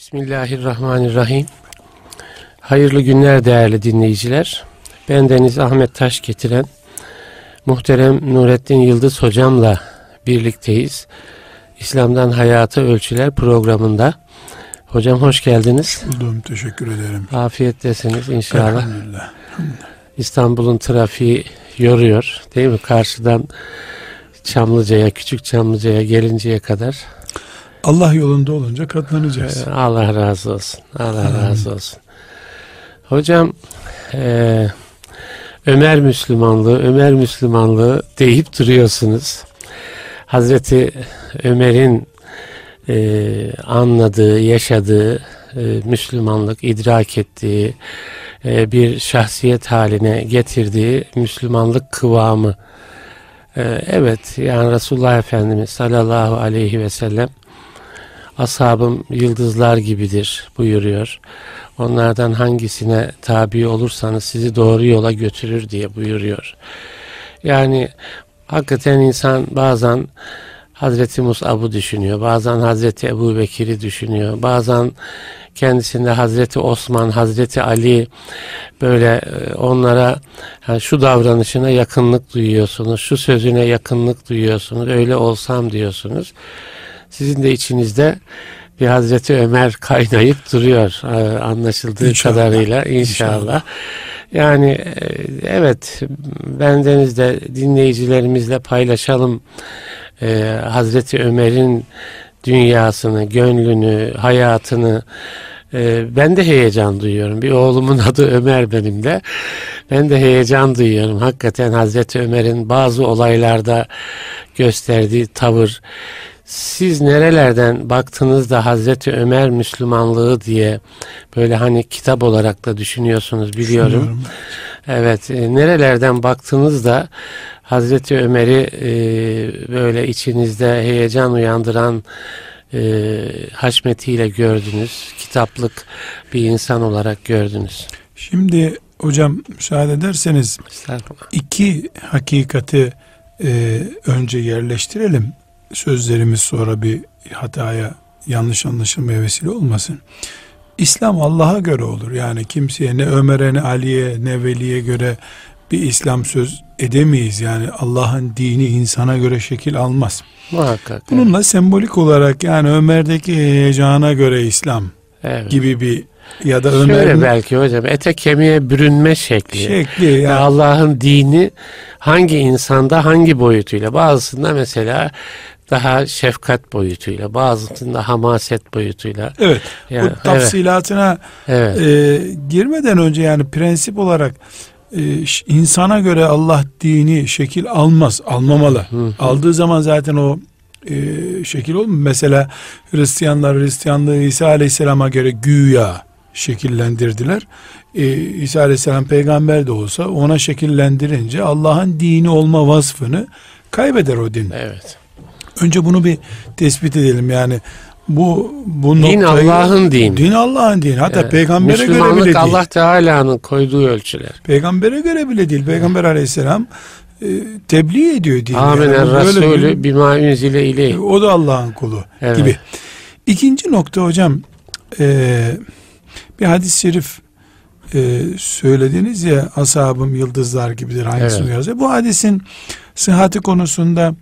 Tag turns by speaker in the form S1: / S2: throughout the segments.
S1: Bismillahirrahmanirrahim. Hayırlı günler değerli dinleyiciler. Ben Deniz Ahmet Taş getiren muhterem Nurettin Yıldız hocamla birlikteyiz. İslam'dan Hayata Ölçüler programında. Hocam hoş geldiniz.
S2: Buldum, teşekkür ederim.
S1: Afiyettesiniz inşallah.
S2: Elhamdülillah.
S1: İstanbul'un trafiği yoruyor değil mi? Karşıdan Çamlıca'ya, Küçük Çamlıca'ya gelinceye kadar.
S2: Allah yolunda olunca katlanacağız.
S1: Ee, Allah razı olsun. Allah Amin. razı olsun. Hocam e, Ömer Müslümanlığı, Ömer Müslümanlığı deyip duruyorsunuz. Hazreti Ömer'in e, anladığı, yaşadığı e, Müslümanlık, idrak ettiği, e, bir şahsiyet haline getirdiği Müslümanlık kıvamı. E, evet yani Resulullah Efendimiz sallallahu aleyhi ve sellem ashabım yıldızlar gibidir buyuruyor. Onlardan hangisine tabi olursanız sizi doğru yola götürür diye buyuruyor. Yani hakikaten insan bazen Hazreti Mus'ab'ı düşünüyor. Bazen Hazreti Ebu Bekir'i düşünüyor. Bazen kendisinde Hazreti Osman, Hazreti Ali böyle e, onlara yani şu davranışına yakınlık duyuyorsunuz. Şu sözüne yakınlık duyuyorsunuz. Öyle olsam diyorsunuz. Sizin de içinizde bir Hazreti Ömer kaynayıp duruyor e, anlaşıldığı inşallah. kadarıyla inşallah. inşallah. Yani e, evet bendenizde dinleyicilerimizle paylaşalım e, Hazreti Ömer'in dünyasını, gönlünü, hayatını e, ben de heyecan duyuyorum. Bir oğlumun adı Ömer benim de. Ben de heyecan duyuyorum. Hakikaten Hazreti Ömer'in bazı olaylarda gösterdiği tavır. Siz nerelerden baktığınızda Hazreti Ömer Müslümanlığı diye böyle hani kitap olarak da düşünüyorsunuz biliyorum. Evet, e, nerelerden baktığınızda Hazreti Ömer'i e, böyle içinizde heyecan uyandıran e, haşmetiyle gördünüz. Kitaplık bir insan olarak gördünüz.
S2: Şimdi hocam müsaade ederseniz iki hakikati e, önce yerleştirelim. Sözlerimiz sonra bir hataya yanlış anlaşılmaya vesile olmasın. İslam Allah'a göre olur. Yani kimseye ne Ömer'e ne Ali'ye ne Veli'ye göre bir İslam söz edemeyiz. Yani Allah'ın dini insana göre şekil almaz.
S1: Muhakkak.
S2: Bununla evet. sembolik olarak yani Ömer'deki heyecana göre İslam evet. gibi bir ya da
S1: Ömer'in Şöyle belki hocam ete kemiğe bürünme şekli.
S2: Şekli yani.
S1: Allah'ın dini hangi insanda hangi boyutuyla bazısında mesela daha şefkat boyutuyla, bazısında hamaset boyutuyla.
S2: Evet. Yani, bu tafsilatına evet. E, girmeden önce yani prensip olarak e, insana göre Allah dini şekil almaz, almamalı. Hı hı. Aldığı zaman zaten o e, şekil olmuyor. Mesela Hristiyanlar Hristiyanlığı İsa Aleyhisselam'a göre güya şekillendirdiler. E, İsa Aleyhisselam peygamber de olsa ona şekillendirince Allah'ın dini olma vasfını kaybeder o din.
S1: Evet.
S2: Önce bunu bir tespit edelim yani bu bu
S1: din Allah'ın dini.
S2: Din Allah'ın dini. Hatta evet. peygambere göre bile değil.
S1: Allah Teala'nın koyduğu ölçüler.
S2: Peygambere göre bile değil. Peygamber Aleyhisselam e, tebliğ ediyor dini.
S1: Amin yani. Resulü bima unzile ileyh.
S2: O da Allah'ın kulu evet. gibi. İkinci nokta hocam e, bir hadis-i şerif e, söylediniz ya ashabım yıldızlar gibidir hangisi evet. yazıyor. Bu hadisin sıhhati konusunda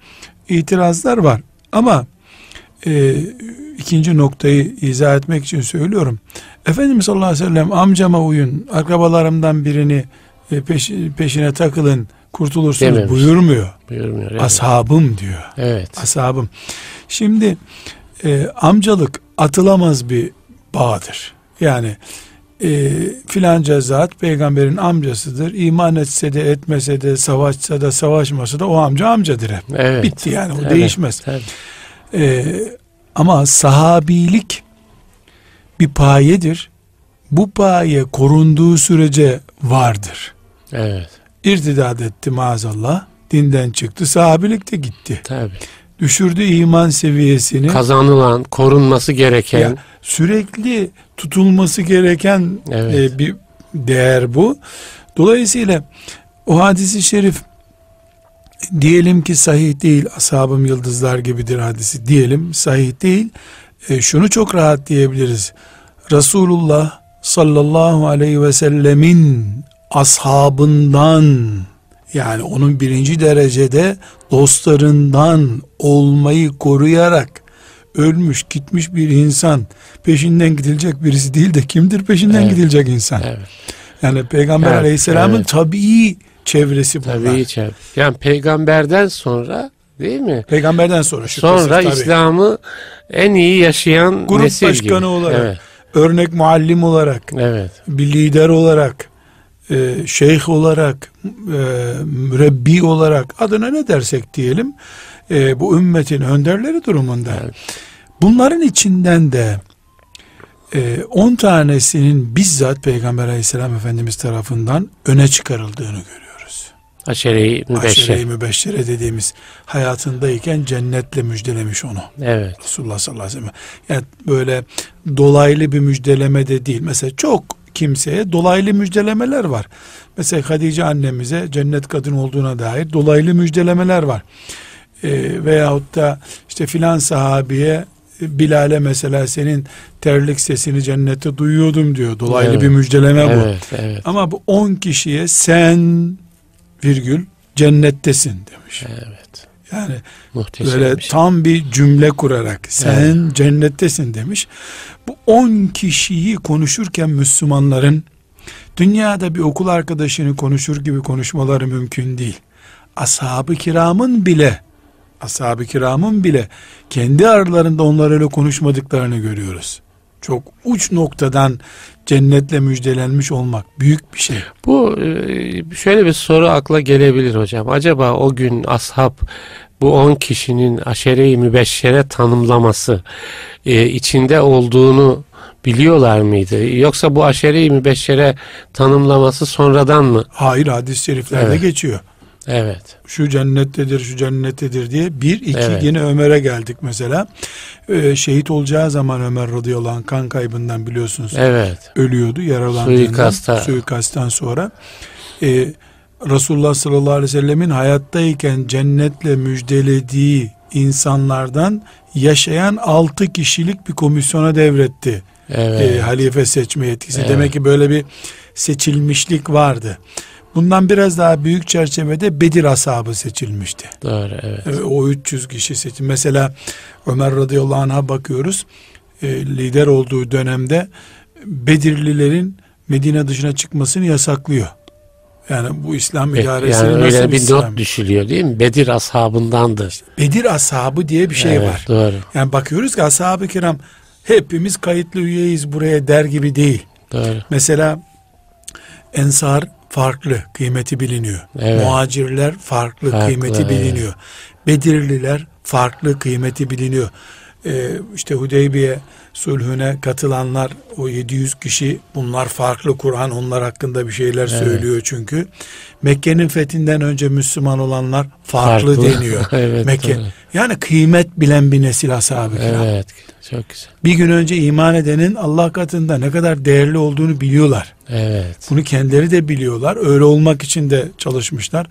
S2: itirazlar var. Ama e, ikinci noktayı izah etmek için söylüyorum. Efendimiz sallallahu aleyhi ve sellem amcama uyun, akrabalarımdan birini e, peş, peşine takılın, kurtulursunuz Dememiş. buyurmuyor.
S1: Buyurmuyor. Evet.
S2: Ashabım diyor.
S1: Evet.
S2: Ashabım. Şimdi e, amcalık atılamaz bir bağdır. Yani e, filanca zat peygamberin amcasıdır. İman etse de etmese de savaşsa da savaşmasa da o amca amcadır hep. Evet. Bitti yani o evet. değişmez. Evet. Ee, ama sahabilik bir payedir. Bu paye korunduğu sürece vardır.
S1: Evet.
S2: İrtidat etti maazallah. Dinden çıktı. Sahabilik de gitti.
S1: Tabii.
S2: Düşürdü iman seviyesini.
S1: Kazanılan, korunması gereken. Ya,
S2: sürekli tutulması gereken evet. e, bir değer bu. Dolayısıyla o hadisi şerif diyelim ki sahih değil ashabım yıldızlar gibidir hadisi diyelim sahih değil e, şunu çok rahat diyebiliriz. Resulullah sallallahu aleyhi ve sellemin ashabından yani onun birinci derecede dostlarından olmayı koruyarak ölmüş gitmiş bir insan peşinden gidilecek birisi değil de kimdir peşinden evet. gidilecek insan? Evet. Yani Peygamber evet, Aleyhisselam'ın evet. tabii çevresi bunlar. Tabii çevre.
S1: Yani peygamberden sonra değil mi?
S2: Peygamberden sonra
S1: Sonra İslam'ı en iyi yaşayan
S2: grup nesil başkanı gibi. olarak, evet. örnek muallim olarak, evet. bir lider olarak, e, şeyh olarak, e, mürebbi olarak adına ne dersek diyelim e, bu ümmetin önderleri durumunda. Evet. Bunların içinden de 10 e, tanesinin bizzat Peygamber aleyhisselam Efendimiz tarafından öne çıkarıldığını görüyoruz.
S1: Aşere-i Mübeşşere.
S2: Aşere-i Mübeşşere dediğimiz hayatındayken cennetle müjdelemiş onu.
S1: Evet.
S2: Resulullah sallallahu aleyhi ve sellem. Yani böyle dolaylı bir müjdeleme de değil. Mesela çok kimseye dolaylı müjdelemeler var. Mesela Hadice annemize cennet kadın olduğuna dair dolaylı müjdelemeler var. E, veyahut da işte filan sahabiye Bilal'e mesela senin terlik sesini cennette duyuyordum diyor. Dolaylı evet. bir müjdeleme bu. Evet, evet. Ama bu on kişiye sen virgül cennettesin demiş.
S1: Evet.
S2: Yani Muhteşem böyle şey. tam bir cümle kurarak sen evet. cennettesin demiş. Bu on kişiyi konuşurken Müslümanların dünyada bir okul arkadaşını konuşur gibi konuşmaları mümkün değil. Ashab-ı kiramın bile ashab-ı kiramın bile kendi aralarında onlar öyle konuşmadıklarını görüyoruz. Çok uç noktadan cennetle müjdelenmiş olmak büyük bir şey.
S1: Bu e, şöyle bir soru akla gelebilir hocam. Acaba o gün ashab bu on kişinin aşere-i mübeşşere tanımlaması e, içinde olduğunu biliyorlar mıydı? Yoksa bu aşere-i mübeşşere tanımlaması sonradan mı?
S2: Hayır hadis-i şeriflerde evet. geçiyor.
S1: Evet.
S2: Şu cennettedir, şu cennettedir diye. Bir, iki evet. yine Ömer'e geldik mesela. Ee, şehit olacağı zaman Ömer radıyallahu anh kan kaybından biliyorsunuz.
S1: Evet.
S2: Ölüyordu yaralandığından. Suikasta. Suikasttan sonra. Ee, Resulullah sallallahu aleyhi ve sellemin hayattayken cennetle müjdelediği insanlardan yaşayan altı kişilik bir komisyona devretti. Evet. E, halife seçme yetkisi. Evet. Demek ki böyle bir seçilmişlik vardı. Bundan biraz daha büyük çerçevede Bedir ashabı seçilmişti.
S1: Doğru evet.
S2: O 300 kişi seçildi. Mesela Ömer radıyallahu anh'a bakıyoruz. E, lider olduğu dönemde Bedirlilerin Medine dışına çıkmasını yasaklıyor. Yani bu İslam idaresi
S1: yani nasıl öyle bir İslam? not düşülüyor değil mi? Bedir ashabındandı.
S2: Bedir ashabı diye bir şey evet, var.
S1: Doğru.
S2: Yani bakıyoruz ki ashab-ı kiram hepimiz kayıtlı üyeyiz buraya der gibi değil.
S1: Doğru.
S2: Mesela Ensar farklı kıymeti biliniyor. Evet. Muhacirler farklı, farklı kıymeti evet. biliniyor. Bedirliler farklı kıymeti biliniyor. Ee, işte Hudeybiye sulhüne katılanlar o 700 kişi bunlar farklı Kur'an onlar hakkında bir şeyler evet. söylüyor çünkü. Mekke'nin fethinden önce Müslüman olanlar farklı, farklı. deniyor. evet, Mekke. Tabii. Yani kıymet bilen bir nesil ashab-ı
S1: Evet. Çok güzel.
S2: Bir gün önce iman edenin Allah katında ne kadar değerli olduğunu biliyorlar.
S1: Evet.
S2: Bunu kendileri de biliyorlar. Öyle olmak için de çalışmışlar.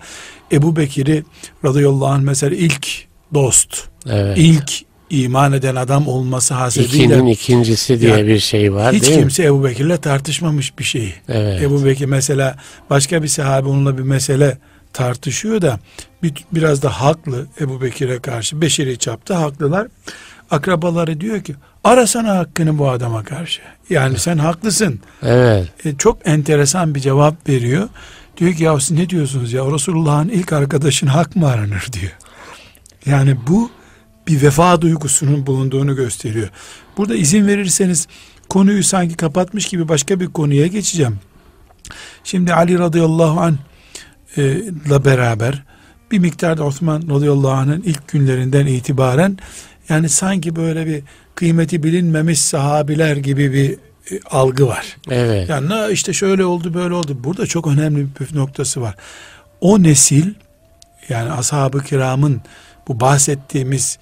S2: Ebu Bekir'i radıyallahu anh mesela ilk dost, evet. ilk iman eden adam olması hasebiyle
S1: İkinin ikincisi diye yani, bir şey var
S2: hiç kimse Ebu Bekir'le tartışmamış bir şey. Evet. Ebu Bekir mesela başka bir sahabe onunla bir mesele tartışıyor da bir, biraz da haklı Ebu Bekir'e karşı beşeri çapta haklılar akrabaları diyor ki arasana hakkını bu adama karşı. Yani sen haklısın.
S1: Evet.
S2: E, çok enteresan bir cevap veriyor. Diyor ki ya siz ne diyorsunuz ya Resulullah'ın ilk arkadaşın hak mı aranır diyor. Yani bu bir vefa duygusunun bulunduğunu gösteriyor. Burada izin verirseniz konuyu sanki kapatmış gibi başka bir konuya geçeceğim. Şimdi Ali radıyallahu anh e, ile beraber bir miktarda Osman radıyallahu anh'ın ilk günlerinden itibaren yani sanki böyle bir kıymeti bilinmemiş sahabiler gibi bir e, algı var.
S1: Evet.
S2: Yani işte şöyle oldu böyle oldu. Burada çok önemli bir püf noktası var. O nesil yani ashab-ı kiramın bu bahsettiğimiz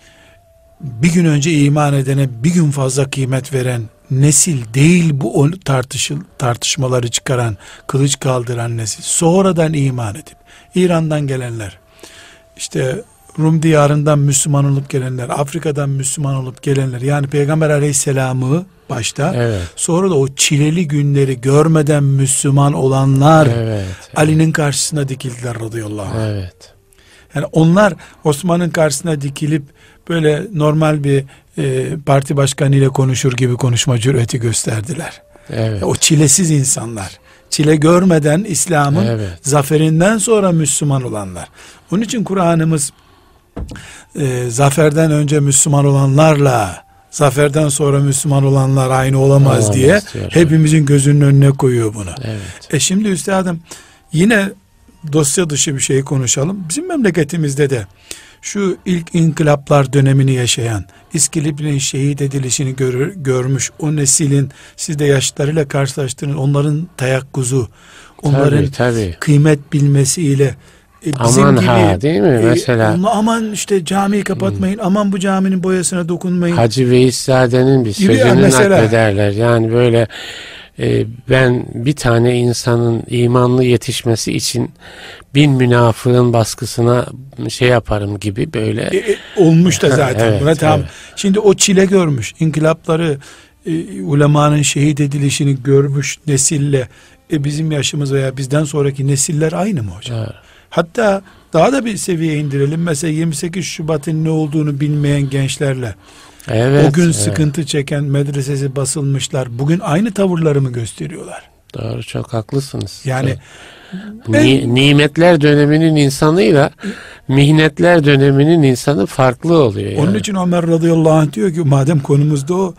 S2: bir gün önce iman edene bir gün fazla kıymet veren nesil değil bu tartışıl, tartışmaları çıkaran, kılıç kaldıran nesil. Sonradan iman edip İran'dan gelenler, işte Rum diyarından Müslüman olup gelenler, Afrika'dan Müslüman olup gelenler yani Peygamber aleyhisselamı başta evet. sonra da o çileli günleri görmeden Müslüman olanlar evet, evet. Ali'nin karşısına dikildiler radıyallahu anh. Evet. Yani onlar Osman'ın karşısına dikilip böyle normal bir e, parti başkanı ile konuşur gibi konuşma cüreti gösterdiler. Evet. O çilesiz insanlar. Çile görmeden İslam'ın evet. zaferinden sonra Müslüman olanlar. Onun için Kur'an'ımız e, zaferden önce Müslüman olanlarla zaferden sonra Müslüman olanlar aynı olamaz, olamaz diye diyor, hepimizin gözünün önüne koyuyor bunu. Evet. E şimdi üstadım yine dosya dışı bir şey konuşalım. Bizim memleketimizde de şu ilk inkılaplar dönemini yaşayan, İskilip'in şehit edilişini gör, görmüş o neslin siz de yaşlarıyla karşılaştığınız onların tayakkuzu, onların tabii, tabii. kıymet bilmesiyle
S1: bizim aman gibi, ha değil mi e, mesela?
S2: E, aman işte camiyi kapatmayın, hmm. aman bu caminin boyasına dokunmayın.
S1: Hacı Veyszade'nin bir sözünü mesela, naklederler. Yani böyle e, ben bir tane insanın imanlı yetişmesi için bin münafığın baskısına şey yaparım gibi böyle. E,
S2: e, olmuş da zaten evet, buna tamam. Evet. Şimdi o çile görmüş, inkılapları e, ulemanın şehit edilişini görmüş nesille e, bizim yaşımız veya bizden sonraki nesiller aynı mı hocam? Evet. Hatta daha da bir seviye indirelim. Mesela 28 Şubat'ın ne olduğunu bilmeyen gençlerle Evet, o gün evet. sıkıntı çeken medresesi basılmışlar. Bugün aynı tavırları mı gösteriyorlar?
S1: Doğru çok haklısınız. Yani ben, nimetler döneminin insanıyla mihnetler döneminin insanı farklı oluyor.
S2: Yani. Onun için Ömer radıyallahu anh diyor ki madem konumuzda o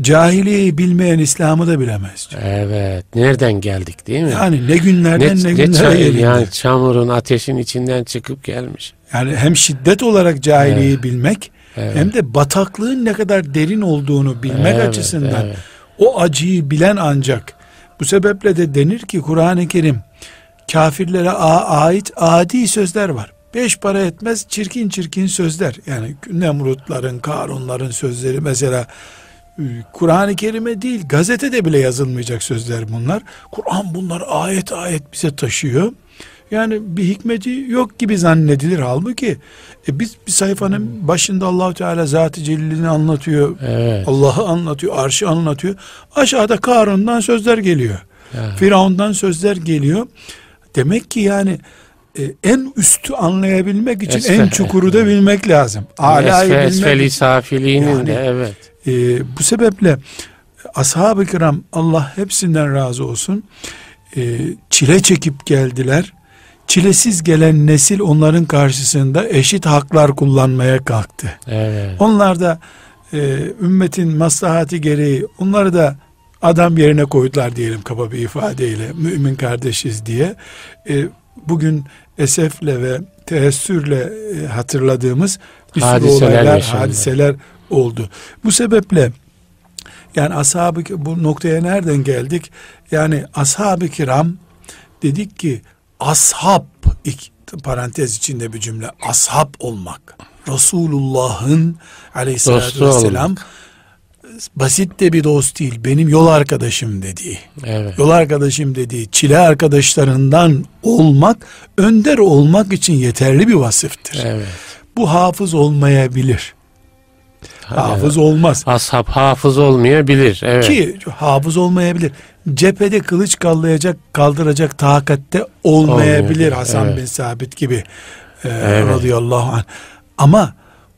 S2: cahiliyeyi bilmeyen İslam'ı da bilemez.
S1: Diyor. Evet. Nereden geldik değil mi?
S2: Yani ne günlerden ne, ne günlere geldik.
S1: Yani çamurun ateşin içinden çıkıp gelmiş.
S2: Yani hem şiddet olarak cahiliyeyi evet. bilmek Evet. Hem de bataklığın ne kadar derin olduğunu bilmek evet, açısından evet. o acıyı bilen ancak bu sebeple de denir ki Kur'an-ı Kerim kafirlere ait adi sözler var. Beş para etmez çirkin çirkin sözler. Yani Nemrutların, Karunların sözleri mesela Kur'an-ı Kerim'e değil gazetede bile yazılmayacak sözler bunlar. Kur'an bunlar ayet ayet bize taşıyor. Yani bir hikmeti yok gibi zannedilir halbuki e biz bir sayfanın başında Allahu Teala Zat-ı Celil'ini anlatıyor. Evet. Allah'ı anlatıyor, arşı anlatıyor. Aşağıda Karun'dan sözler geliyor. Evet. Firavun'dan sözler geliyor. Demek ki yani e, en üstü anlayabilmek için Esfe, en çukuru da bilmek lazım.
S1: Ala'yı bilmek. Esfeli safiliğinin yani, de evet.
S2: E, bu sebeple ashab-ı kiram Allah hepsinden razı olsun. E, çile çekip geldiler çilesiz gelen nesil onların karşısında eşit haklar kullanmaya kalktı. Evet. Onlar da e, ümmetin maslahati gereği onları da adam yerine koydular diyelim kaba bir ifadeyle mümin kardeşiz diye. E, bugün esefle ve teessürle e, hatırladığımız bir sürü olaylar, yaşandı. hadiseler oldu. Bu sebeple yani ashab bu noktaya nereden geldik? Yani ashab-ı kiram dedik ki ashab parantez içinde bir cümle ashab olmak Resulullah'ın aleyhissalatü vesselam olmak. basit de bir dost değil benim yol arkadaşım dediği evet. yol arkadaşım dediği çile arkadaşlarından olmak önder olmak için yeterli bir vasıftır evet. bu hafız olmayabilir hafız olmaz.
S1: Ashab hafız olmayabilir. Evet.
S2: Ki hafız olmayabilir cephede kılıç kallayacak, kaldıracak takatte olmayabilir Olmuyor, Hasan evet. bin Sabit gibi e, evet. radıyallahu anh. Ama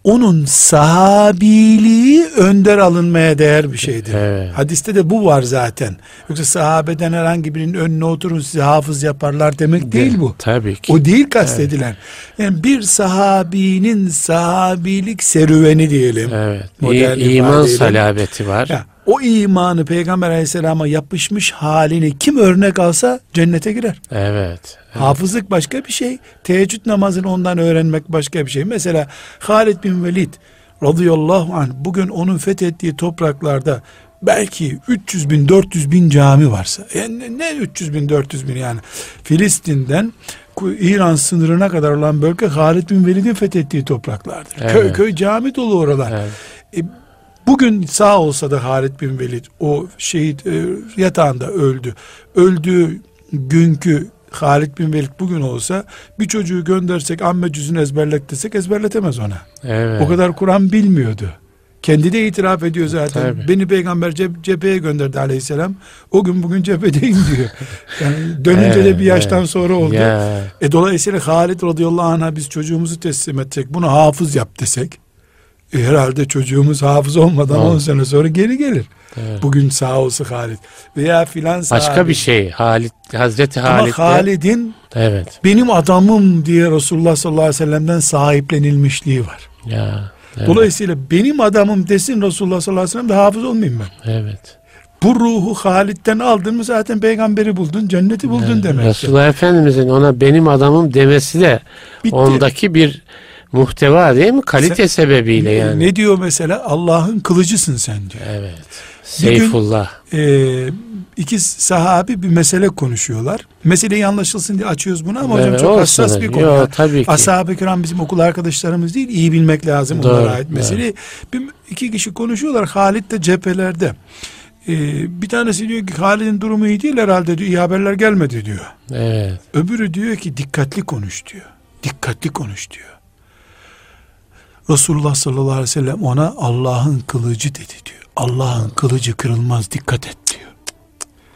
S2: onun sahabiliği önder alınmaya değer bir şeydir. Evet. Hadiste de bu var zaten. Yoksa sahabeden herhangi birinin önüne oturun sizi hafız yaparlar demek de, değil bu.
S1: Tabii ki.
S2: O değil kastedilen. Evet. Yani bir sahabinin sahabilik serüveni diyelim.
S1: Evet. İ, iman salabeti var. Ya,
S2: o imanı Peygamber aleyhisselama yapışmış halini kim örnek alsa cennete girer.
S1: Evet. evet.
S2: Hafızlık başka bir şey. Teheccüd namazını ondan öğrenmek başka bir şey. Mesela Halid bin Velid radıyallahu anh bugün onun fethettiği topraklarda belki 300 bin 400 bin cami varsa yani ne 300 bin 400 bin yani Filistin'den İran sınırına kadar olan bölge Halid bin Velid'in fethettiği topraklardır. Evet. Köy köy cami dolu oralar. Evet. E, Bugün sağ olsa da Halid bin Velid o şehit e, yatağında öldü. Öldüğü günkü Halid bin Velid bugün olsa bir çocuğu göndersek amme cüzünü ezberlet desek ezberletemez ona.
S1: Evet.
S2: O kadar Kur'an bilmiyordu. Kendi de itiraf ediyor zaten.
S1: Tabii.
S2: Beni peygamber cep- cepheye gönderdi aleyhisselam. O gün bugün cephedeyim diyor. Yani dönünce de bir yaştan sonra oldu.
S1: Ya,
S2: E dolayısıyla Halid radıyallahu anh'a biz çocuğumuzu teslim etsek bunu hafız yap desek e, herhalde çocuğumuz hafız olmadan. 10 sene sonra geri gelir.
S1: evet.
S2: Bugün sağ olsun Halid. Veya filan
S1: Başka
S2: sahabi.
S1: bir şey. Halit, Hazreti
S2: Ama
S1: Halit.
S2: Halid'in
S1: Evet.
S2: benim adamım diye Resulullah sallallahu aleyhi ve sellem'den sahiplenilmişliği var.
S1: Ya. Evet.
S2: Dolayısıyla benim adamım desin Resulullah sallallahu aleyhi ve sellem de hafız olmayayım ben.
S1: Evet.
S2: Bu ruhu Halid'den aldın mı zaten peygamberi buldun, cenneti buldun
S1: Evet.
S2: demek.
S1: Resulullah Efendimizin ona benim adamım demesi de
S2: Bitti.
S1: ondaki bir muhteva değil mi? Kalite
S2: Sen-
S1: sebebiyle yani.
S2: Ne diyor mesela? Allah'ın kılıcısın sen diyor.
S1: Evet.
S2: Bir gün-
S1: Seyfullah.
S2: Ee, iki sahabi bir mesele konuşuyorlar. Meseleyi anlaşılsın diye açıyoruz bunu ama hocam
S1: Evet,
S2: çok
S1: olsun.
S2: hassas bir konu.
S1: Yo, tabii ki.
S2: Ashab-ı kiram bizim okul arkadaşlarımız değil. iyi bilmek lazım
S1: Doğru,
S2: onlara ait meseleyi. Bir, iki kişi konuşuyorlar. Halit de cephelerde. Ee, bir tanesi diyor ki Halid'in durumu iyi değil herhalde diyor. İyi haberler gelmedi diyor.
S1: Evet.
S2: Öbürü diyor ki dikkatli konuş diyor. Dikkatli konuş diyor. Resulullah sallallahu aleyhi ve sellem ona Allah'ın kılıcı dedi diyor. Allah'ın kılıcı kırılmaz dikkat et diyor.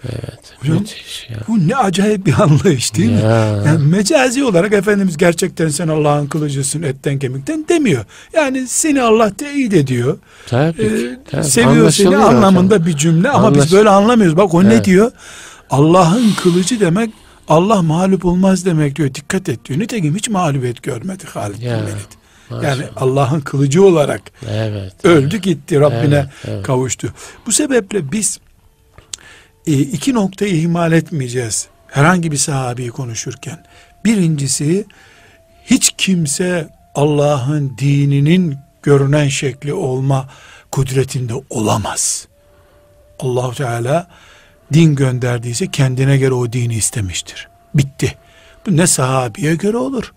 S1: Evet.
S2: Hocam,
S1: Müthiş ya.
S2: Bu ne acayip bir anlayış değil mi?
S1: Ya.
S2: Yani mecazi olarak Efendimiz gerçekten sen Allah'ın kılıcısın etten kemikten demiyor. Yani seni Allah teyit ediyor.
S1: Tabii
S2: Ee.
S1: Tabii.
S2: seviyor seni
S1: Anlaşılıyor
S2: anlamında
S1: hocam.
S2: bir cümle ama
S1: Anlaş-
S2: biz böyle anlamıyoruz. Bak o ne
S1: Evet.
S2: diyor? Allah'ın kılıcı demek Allah mağlup olmaz demek diyor. Dikkat et diyor. Nitekim hiç mağlubiyet görmedi Halid bin Velid.
S1: Maşallah.
S2: Yani Allah'ın kılıcı olarak
S1: Evet.
S2: öldü gitti Rabbine
S1: Evet, evet.
S2: kavuştu. Bu sebeple biz e, iki noktayı ihmal etmeyeceğiz. Herhangi bir sahabeyi konuşurken. Birincisi hiç kimse Allah'ın dininin görünen şekli olma kudretinde olamaz. allah Teala din gönderdiyse kendine göre o dini istemiştir. Bitti. Bu ne sahabiye göre olur,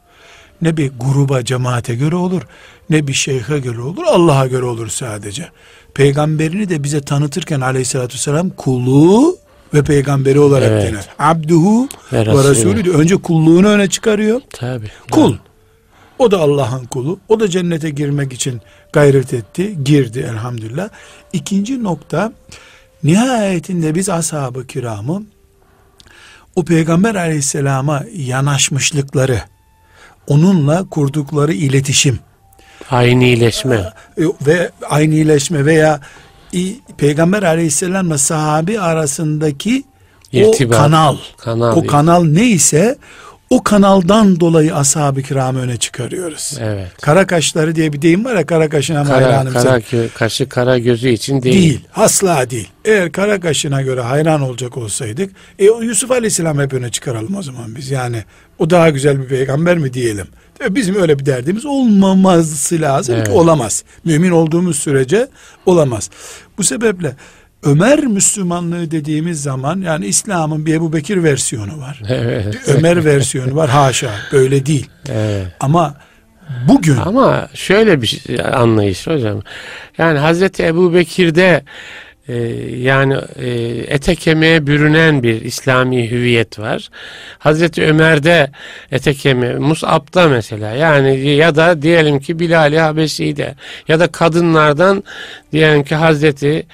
S2: ne bir gruba, cemaate göre olur, ne bir şeyhe göre olur, Allah'a göre olur sadece. Peygamberini de bize tanıtırken aleyhissalatü vesselam kulu ve peygamberi olarak
S1: Evet.
S2: dener. Abduhu
S1: Ve
S2: ve
S1: Resulü.
S2: Önce kulluğunu öne çıkarıyor.
S1: Tabii.
S2: Kul. O da Allah'ın kulu. O da cennete girmek için gayret etti. Girdi elhamdülillah. İkinci nokta nihayetinde biz ashab-ı kiramı o peygamber aleyhisselama yanaşmışlıkları onunla kurdukları iletişim
S1: Aynı iyileşme.
S2: e, ve aynıleşme veya peygamber aleyhisselamla sahabi arasındaki
S1: İrtibat.
S2: o kanal
S1: Kanal.
S2: o kanal neyse o kanaldan dolayı ashab-ı kiramı öne çıkarıyoruz.
S1: Evet.
S2: Kara kaşları diye bir deyim var ya kara kaşına
S1: Kara,
S2: hayranım sen.
S1: kara, gö- kaşı kara gözü için değil.
S2: Değil. Asla değil. Eğer kara kaşına göre hayran olacak olsaydık e, Yusuf Aleyhisselam hep öne çıkaralım o zaman biz. Yani o daha güzel bir peygamber mi diyelim. E, Bizim öyle bir derdimiz olmaması lazım
S1: Evet.
S2: ki olamaz. Mümin olduğumuz sürece olamaz. Bu sebeple Ömer Müslümanlığı dediğimiz zaman yani İslam'ın bir Ebu Bekir versiyonu var.
S1: Evet.
S2: Bir Ömer versiyonu var. Haşa böyle değil.
S1: evet.
S2: Ama bugün
S1: Ama şöyle bir şey- anlayış hocam. Yani Hazreti Ebu Bekir'de e, yani e, ete kemiğe bürünen bir İslami hüviyet var. Hazreti Ömer'de ete kemiğe, Mus'ab'da mesela yani ya da diyelim ki Bilal-i Habeşi'de ya da kadınlardan diyelim ki Hazreti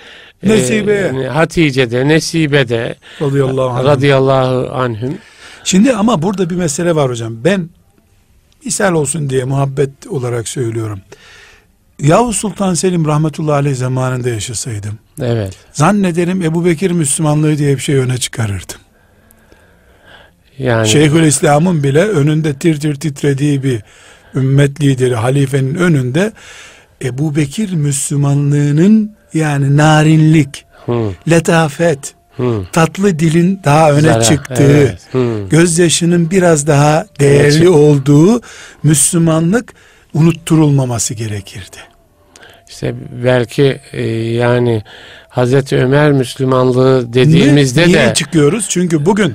S1: e,
S2: Nesibe'ye.
S1: Hatice'de, Nesibe'de
S2: radıyallahu anh.
S1: radıyallahu anhüm.
S2: Şimdi ama burada bir mesele var hocam. Ben misal olsun diye muhabbet olarak söylüyorum. Yavuz Sultan Selim rahmetullahi aleyh zamanında yaşasaydım.
S1: Evet.
S2: Zannederim Ebu Bekir Müslümanlığı diye bir şey öne çıkarırdım.
S1: Yani
S2: Şeyhülislam'ın bile önünde tir tir titrediği bir ümmet lideri halifenin önünde Ebu Bekir Müslümanlığının yani narinlik,
S1: hı,
S2: letafet,
S1: hı.
S2: tatlı dilin daha öne
S1: Zarar,
S2: çıktığı,
S1: evet, hı.
S2: gözyaşının biraz daha değerli
S1: Evet.
S2: olduğu Müslümanlık unutturulmaması gerekirdi.
S1: İşte belki e, yani Hazreti Ömer Müslümanlığı dediğimizde
S2: Niye
S1: de
S2: çıkıyoruz? Çünkü bugün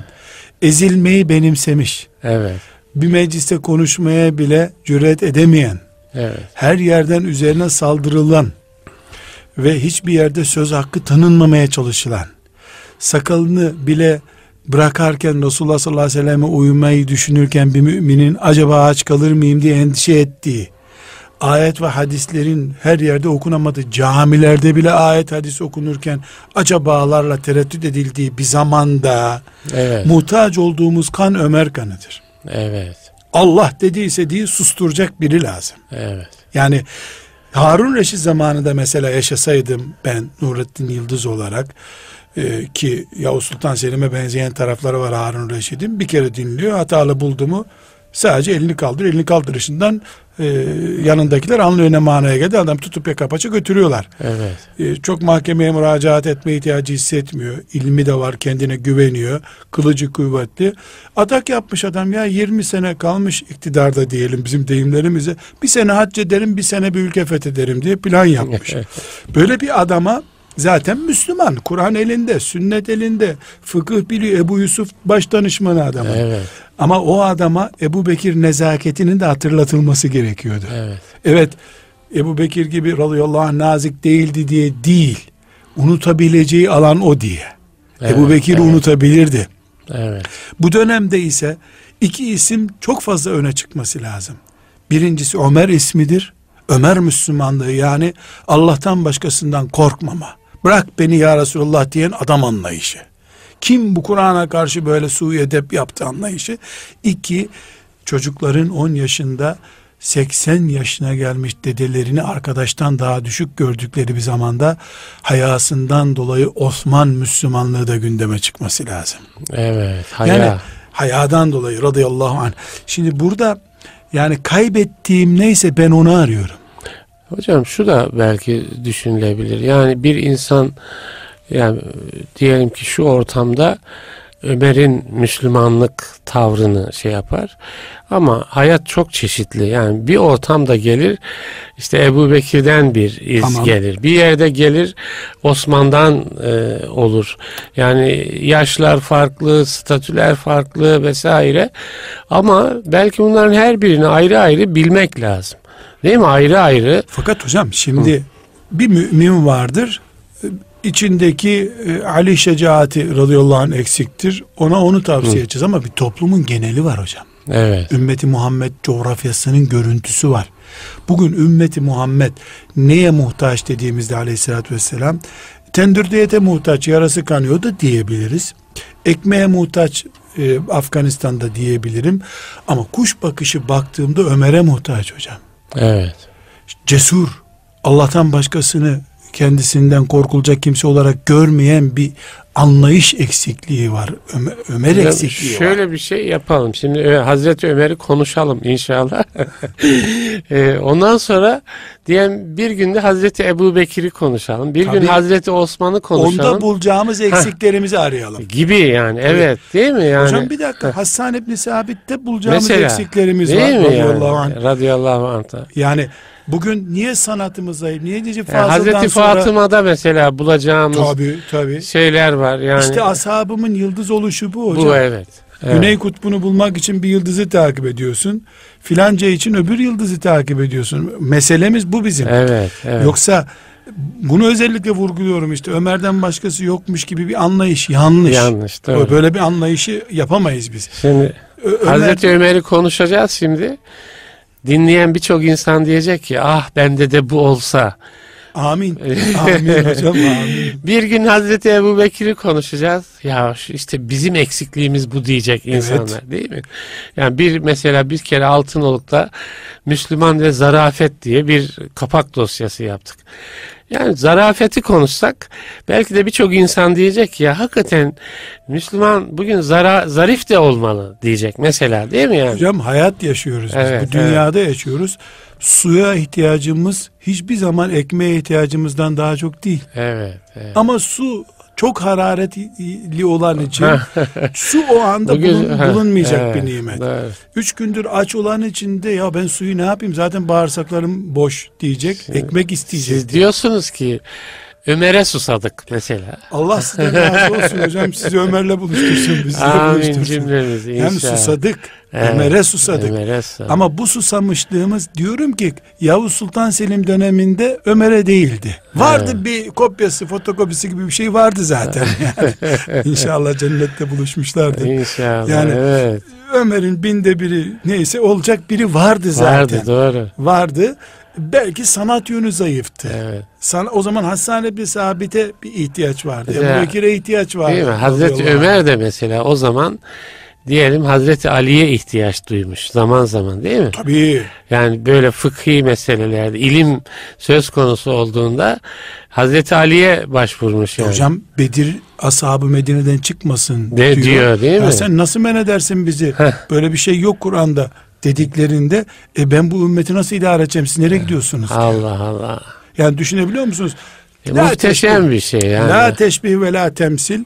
S2: ezilmeyi benimsemiş,
S1: evet
S2: bir mecliste konuşmaya bile cüret edemeyen,
S1: evet
S2: her yerden üzerine saldırılan ve hiçbir yerde söz hakkı tanınmamaya çalışılan, sakalını bile bırakarken Resulullah sallallahu aleyhi ve selleme uyumayı düşünürken bir müminin acaba aç kalır mıyım diye endişe ettiği ayet ve hadislerin her yerde okunamadığı camilerde bile ayet hadis okunurken acabalarla tereddüt edildiği bir zamanda evet. muhtaç olduğumuz kan Ömer kanıdır.
S1: Evet.
S2: Allah dediyse diye susturacak biri lazım.
S1: Evet.
S2: Yani Harun Reşit zamanında mesela yaşasaydım ben Nurettin Yıldız olarak e, ki Yavuz Sultan Selim'e benzeyen tarafları var Harun Reşit'in bir kere dinliyor hatalı buldu mu sadece elini kaldır elini kaldırışından e, yanındakiler anlıyor ne manaya geldi adam tutup yaka paça götürüyorlar.
S1: Evet.
S2: E, çok mahkemeye müracaat etme ihtiyacı hissetmiyor. İlmi de var kendine güveniyor. Kılıcı kuvvetli. Atak yapmış adam ya 20 sene kalmış iktidarda diyelim bizim deyimlerimize. Bir sene hac ederim bir sene bir ülke fethederim diye plan yapmış. Böyle bir adama Zaten Müslüman. Kur'an elinde, sünnet elinde. Fıkıh biliyor. Ebu Yusuf baş danışmanı adamı.
S1: Evet.
S2: Ama o adama Ebu Bekir nezaketinin de hatırlatılması gerekiyordu.
S1: Evet.
S2: Evet. Ebu Bekir gibi radıyallahu anh nazik değildi diye değil. Unutabileceği alan o diye. Evet, Ebu Bekir evet. unutabilirdi.
S1: Evet.
S2: Bu dönemde ise iki isim çok fazla öne çıkması lazım. Birincisi Ömer ismidir. Ömer Müslümanlığı yani Allah'tan başkasından korkmama. Bırak beni ya Resulullah diyen adam anlayışı. Kim bu Kur'an'a karşı böyle suyu edep yaptı anlayışı. İki, çocukların 10 yaşında 80 yaşına gelmiş dedelerini arkadaştan daha düşük gördükleri bir zamanda hayasından dolayı Osman Müslümanlığı da gündeme çıkması lazım.
S1: Evet, haya.
S2: Yani hayadan dolayı radıyallahu anh. Şimdi burada yani kaybettiğim neyse ben onu arıyorum.
S1: Hocam şu da belki düşünülebilir. Yani bir insan yani diyelim ki şu ortamda Ömer'in Müslümanlık tavrını şey yapar. Ama hayat çok çeşitli. Yani bir ortamda gelir işte Ebu Bekir'den bir iz tamam. gelir. Bir yerde gelir Osman'dan e, olur. Yani yaşlar farklı, statüler farklı vesaire. Ama belki bunların her birini ayrı ayrı bilmek lazım. Değil mi? Ayrı ayrı.
S2: Fakat hocam şimdi Hı. bir mümin vardır. İçindeki e, Ali şecaati radıyallahu anh eksiktir. Ona onu tavsiye Hı. edeceğiz ama bir toplumun geneli var hocam.
S1: Evet.
S2: Ümmeti Muhammed coğrafyasının görüntüsü var. Bugün ümmeti Muhammed neye muhtaç dediğimizde aleyhissalatü vesselam tendürde ete muhtaç yarası kanıyor da diyebiliriz. Ekmeğe muhtaç e, Afganistan'da diyebilirim. Ama kuş bakışı baktığımda Ömer'e muhtaç hocam.
S1: Evet.
S2: Cesur, Allah'tan başkasını kendisinden korkulacak kimse olarak görmeyen bir anlayış eksikliği var. Ömer, Ömer eksikliği
S1: şöyle var. Şöyle bir şey yapalım. Şimdi e, Hazreti Ömer'i konuşalım inşallah. e, ondan sonra diyelim bir günde Hazreti Ebu Bekir'i konuşalım. Bir Tabii, gün Hazreti Osman'ı konuşalım.
S2: Onda bulacağımız eksiklerimizi arayalım.
S1: Gibi yani evet, evet değil mi yani?
S2: Hocam bir dakika Hassan İbni Sabit'te bulacağımız
S1: Mesela,
S2: eksiklerimiz
S1: değil
S2: var.
S1: Mi radıyallahu yani? anh. Radıyallahu anh.
S2: Yani Bugün niye sanatımız zayıf? Niye diyecek
S1: yani Hazreti sonra... Fatıma'da mesela bulacağımız tabii, tabii. şeyler var. Yani...
S2: İşte ashabımın yıldız oluşu bu hocam.
S1: Bu evet. Evet.
S2: Güney kutbunu bulmak için bir yıldızı takip ediyorsun. Filanca için öbür yıldızı takip ediyorsun. Meselemiz bu bizim.
S1: Evet, evet.
S2: Yoksa bunu özellikle vurguluyorum işte Ömer'den başkası yokmuş gibi bir anlayış yanlış.
S1: Yanlış. Doğru.
S2: Böyle bir anlayışı yapamayız biz.
S1: Şimdi Ömer... Hazreti Ömer'i konuşacağız şimdi dinleyen birçok insan diyecek ki ah bende de bu olsa.
S2: Amin. Amin hocam amin.
S1: Bir gün Hazreti Ebu Bekir'i konuşacağız. Ya işte bizim eksikliğimiz bu diyecek insanlar evet. değil mi? Yani bir mesela bir kere Altınoluk'ta Müslüman ve Zarafet diye bir kapak dosyası yaptık. Yani zarafeti konuşsak belki de birçok insan diyecek ya hakikaten Müslüman bugün zara, zarif de olmalı diyecek mesela değil mi yani?
S2: Hocam hayat yaşıyoruz biz. Bu dünyada evet. yaşıyoruz. Suya ihtiyacımız hiçbir zaman ekmeğe ihtiyacımızdan daha çok değil.
S1: Evet. evet.
S2: Ama su çok hararetli olan için su o anda bulun, bulunmayacak evet, bir nimet. Evet. Üç gündür aç olan için de ya ben suyu ne yapayım zaten bağırsaklarım boş diyecek. Şimdi, ekmek isteyecek.
S1: Siz diyorsunuz ki Ömer'e susadık mesela.
S2: Allah size razı olsun hocam. Sizi Ömer'le buluştursun. Bizi
S1: Amin cümlemiz inşallah.
S2: Hem susadık Evet, Ömer'e susadık.
S1: Ömer'e susadık.
S2: Ama bu susamışlığımız diyorum ki Yavuz Sultan Selim döneminde Ömer'e değildi. Vardı evet. bir kopyası, fotokopisi gibi bir şey vardı zaten. Yani. İnşallah cennette buluşmuşlardı.
S1: İnşallah. Yani evet.
S2: Ömer'in binde biri neyse olacak biri vardı zaten.
S1: Vardı doğru.
S2: Vardı. Belki sanat yönü zayıftı.
S1: Evet.
S2: Sana, o zaman Hasan bir sabite bir ihtiyaç vardı. Ebu Bekir'e ihtiyaç vardı.
S1: Değil mi? Hazreti Ömer de mesela o zaman diyelim Hazreti Ali'ye ihtiyaç duymuş zaman zaman değil mi?
S2: Tabii.
S1: Yani böyle fıkhi meselelerde ilim söz konusu olduğunda Hazreti Ali'ye başvurmuş yani.
S2: Hocam Bedir ashabı Medine'den çıkmasın
S1: ne diyor. diyor değil
S2: ya mi? Sen nasıl men edersin bizi? Böyle bir şey yok Kur'an'da dediklerinde e ben bu ümmeti nasıl idare edeceğim? Siz nereye gidiyorsunuz?
S1: Allah Allah.
S2: Yani düşünebiliyor musunuz?
S1: E, muhteşem teşbih, bir şey yani.
S2: La teşbih ve la temsil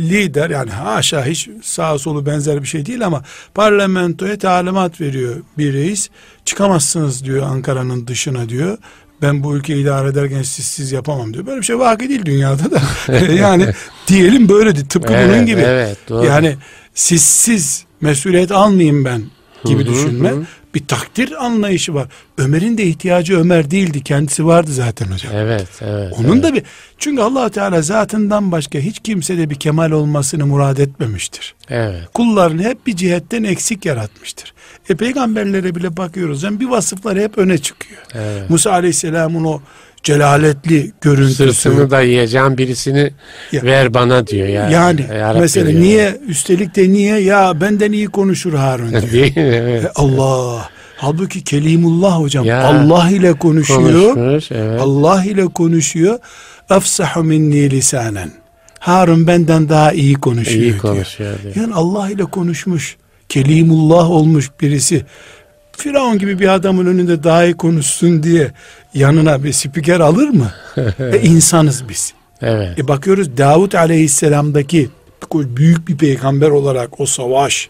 S2: lider yani haşa hiç sağ solu benzer bir şey değil ama parlamentoya talimat veriyor bir reis. Çıkamazsınız diyor Ankara'nın dışına diyor. Ben bu ülkeyi idare ederken siz siz yapamam diyor. Böyle bir şey vakı değil dünyada da. yani diyelim böyledir. Tıpkı evet, bunun gibi.
S1: Evet, doğru.
S2: Yani sizsiz mesuliyet almayayım ben gibi düşünme. Hı hı bir takdir anlayışı var. Ömer'in de ihtiyacı Ömer değildi. Kendisi vardı zaten hocam.
S1: Evet, evet.
S2: Onun
S1: evet.
S2: da bir çünkü Allah Teala zatından başka hiç kimse de bir kemal olmasını murad etmemiştir.
S1: Evet.
S2: Kullarını hep bir cihetten eksik yaratmıştır. E peygamberlere bile bakıyoruz. Yani bir vasıfları hep öne çıkıyor.
S1: Evet.
S2: Musa Aleyhisselam'ın o celaletli görüntüsü.
S1: Sırtını da yiyeceğim birisini ya, ver bana diyor. Ya,
S2: yani ya mesela diyor. niye üstelik de niye ya benden iyi konuşur Harun diyor.
S1: evet.
S2: Allah. Halbuki Kelimullah hocam ya, Allah ile konuşuyor.
S1: Evet.
S2: Allah ile konuşuyor. Efsahu minni lisanen. Harun benden daha iyi konuşuyor.
S1: İyi
S2: diyor.
S1: konuşuyor diyor.
S2: Yani Allah ile konuşmuş. Kelimullah olmuş birisi. Firavun gibi bir adamın önünde daha iyi konuşsun diye yanına bir spiker alır mı? e insanız biz.
S1: Evet.
S2: E bakıyoruz Davut aleyhisselamdaki büyük bir peygamber olarak o savaş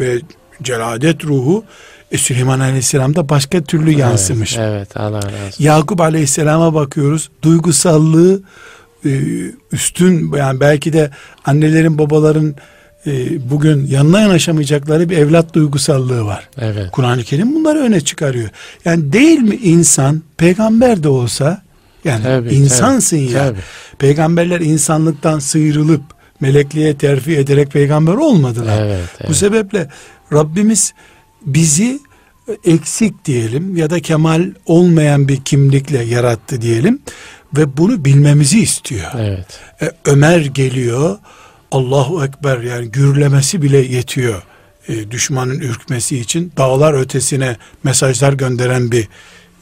S2: ve celadet ruhu e, Süleyman Aleyhisselam'da başka türlü yansımış.
S1: Evet, evet Allah razı olsun.
S2: Yakup Aleyhisselam'a bakıyoruz. Duygusallığı e, üstün yani belki de annelerin babaların e, bugün yanına yanaşamayacakları bir evlat duygusallığı var.
S1: Evet.
S2: Kur'an-ı Kerim bunları öne çıkarıyor. Yani değil mi insan peygamber de olsa yani tabii, insansın tabii, ya. Tabii. Peygamberler insanlıktan sıyrılıp melekliğe terfi ederek peygamber olmadılar.
S1: Evet, evet.
S2: Bu sebeple Rabbimiz bizi eksik diyelim ya da kemal olmayan bir kimlikle yarattı diyelim ve bunu bilmemizi istiyor.
S1: Evet.
S2: E, Ömer geliyor Allahu Ekber yani gürlemesi bile yetiyor. E, düşmanın ürkmesi için dağlar ötesine mesajlar gönderen bir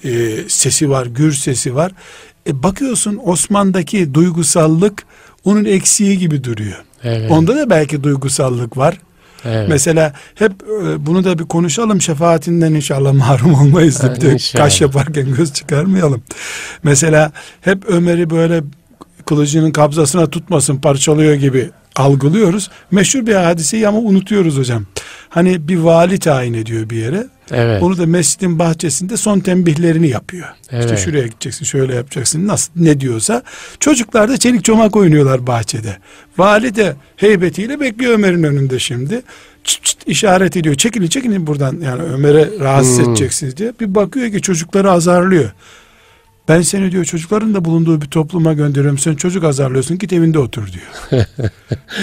S2: e, sesi var, gür sesi var. E, bakıyorsun Osman'daki duygusallık onun eksiği gibi duruyor.
S1: Evet.
S2: Onda da belki duygusallık var.
S1: Evet.
S2: Mesela hep e, bunu da bir konuşalım şefaatinden inşallah mahrum olmayız. Bir de kaş yaparken göz çıkarmayalım. Mesela hep Ömer'i böyle kılıcının kabzasına tutmasın parçalıyor gibi algılıyoruz. Meşhur bir hadiseyi ama unutuyoruz hocam. Hani bir vali tayin ediyor bir yere.
S1: Evet.
S2: Onu da mescidin bahçesinde son tembihlerini yapıyor.
S1: Evet.
S2: İşte şuraya gideceksin, şöyle yapacaksın. Nasıl ne diyorsa. Çocuklar da çelik çomak oynuyorlar bahçede. Vali de heybetiyle bekliyor Ömer'in önünde şimdi. Çıt çıt işaret ediyor. Çekilin çekilin buradan. Yani Ömer'e rahatsız hmm. edeceksiniz diye. Bir bakıyor ki çocukları azarlıyor. Ben seni diyor çocukların da bulunduğu bir topluma gönderiyorum. Sen çocuk azarlıyorsun git evinde otur diyor.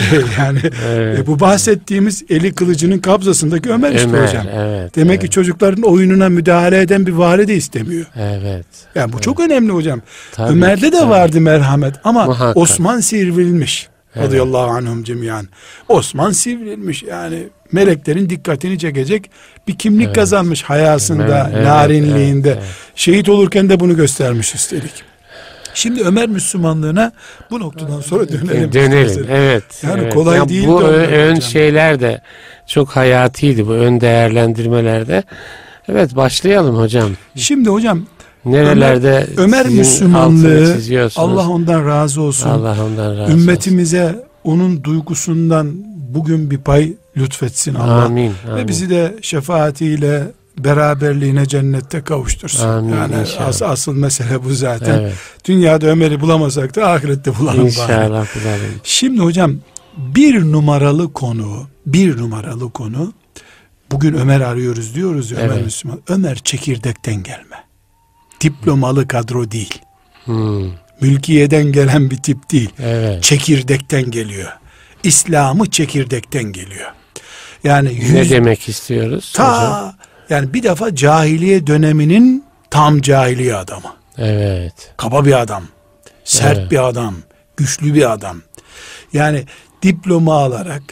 S2: yani evet. e, bu bahsettiğimiz eli kılıcının kabzasındaki Ömer, Ömer işte hocam.
S1: Evet,
S2: Demek
S1: evet.
S2: ki çocukların oyununa müdahale eden bir vali de istemiyor.
S1: Evet.
S2: Yani bu
S1: evet.
S2: çok önemli hocam.
S1: Tabii
S2: Ömer'de
S1: ki,
S2: de
S1: tabii.
S2: vardı merhamet ama
S1: Muhakkak.
S2: Osman sivrilmiş.
S1: Evet.
S2: Radıyallahu anhum cemiyan. Osman sivrilmiş yani meleklerin dikkatini çekecek bir kimlik
S1: Evet.
S2: kazanmış hayasında,
S1: Evet,
S2: narinliğinde.
S1: evet, evet.
S2: Şehit olurken de bunu göstermiş üstelik. Şimdi Ömer Müslümanlığına bu noktadan sonra dönelim.
S1: Dönelim. Evet.
S2: Yani
S1: evet.
S2: kolay
S1: Ya
S2: değil.
S1: Bu
S2: de
S1: ön,
S2: Ömer
S1: ön
S2: hocam.
S1: şeyler de çok hayatiydi bu ön değerlendirmelerde. Evet başlayalım hocam.
S2: Şimdi hocam
S1: Nerelerde
S2: Ömer
S1: sizin
S2: Müslümanlığı? Allah ondan razı olsun.
S1: Allah ondan razı olsun.
S2: Ümmetimize onun duygusundan bugün bir pay lütfetsin Allah.
S1: Amin. amin.
S2: Ve bizi de şefaatiyle beraberliğine cennette kavuştursun.
S1: Amin,
S2: yani
S1: inşallah.
S2: as- asıl mesele bu zaten.
S1: Evet.
S2: Dünyada Ömer'i bulamasak da ahirette bulalım.
S1: İnşallah bulalım.
S2: Şimdi hocam bir numaralı konu, bir numaralı konu Bugün Ömer arıyoruz diyoruz ya Ömer
S1: Evet.
S2: Müslüman. Ömer çekirdekten gelme. Diplomalı kadro değil.
S1: Hmm,
S2: Mülkiyeden gelen bir tip değil.
S1: evet.
S2: Çekirdekten geliyor. İslam'ı çekirdekten geliyor. Yani
S1: Ne
S2: yüz,
S1: demek istiyoruz hocam?
S2: ta yani bir defa cahiliye döneminin tam cahiliye adamı.
S1: Evet.
S2: Kaba bir adam. Sert
S1: Evet.
S2: bir adam. Güçlü bir adam. Yani diploma alarak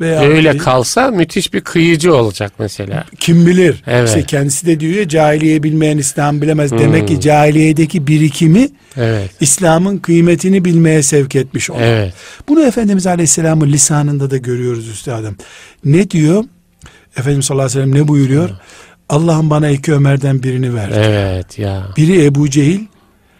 S2: veya
S1: Öyle kalsa müthiş bir kıyıcı olacak mesela.
S2: kim bilir.
S1: Evet.
S2: İşte kendisi de diyor ya cahiliye bilmeyen İslam bilemez. Demek
S1: Hmm.
S2: ki cahiliyedeki birikimi
S1: Evet.
S2: İslam'ın kıymetini bilmeye sevk etmiş onu.
S1: Evet.
S2: Bunu Efendimiz Aleyhisselam'ın lisanında da görüyoruz üstadım. Ne diyor? Efendimiz sallallahu aleyhi ve sellem ne buyuruyor? Allah'ım bana iki Ömer'den birini ver.
S1: Evet ya.
S2: Biri Ebu Cehil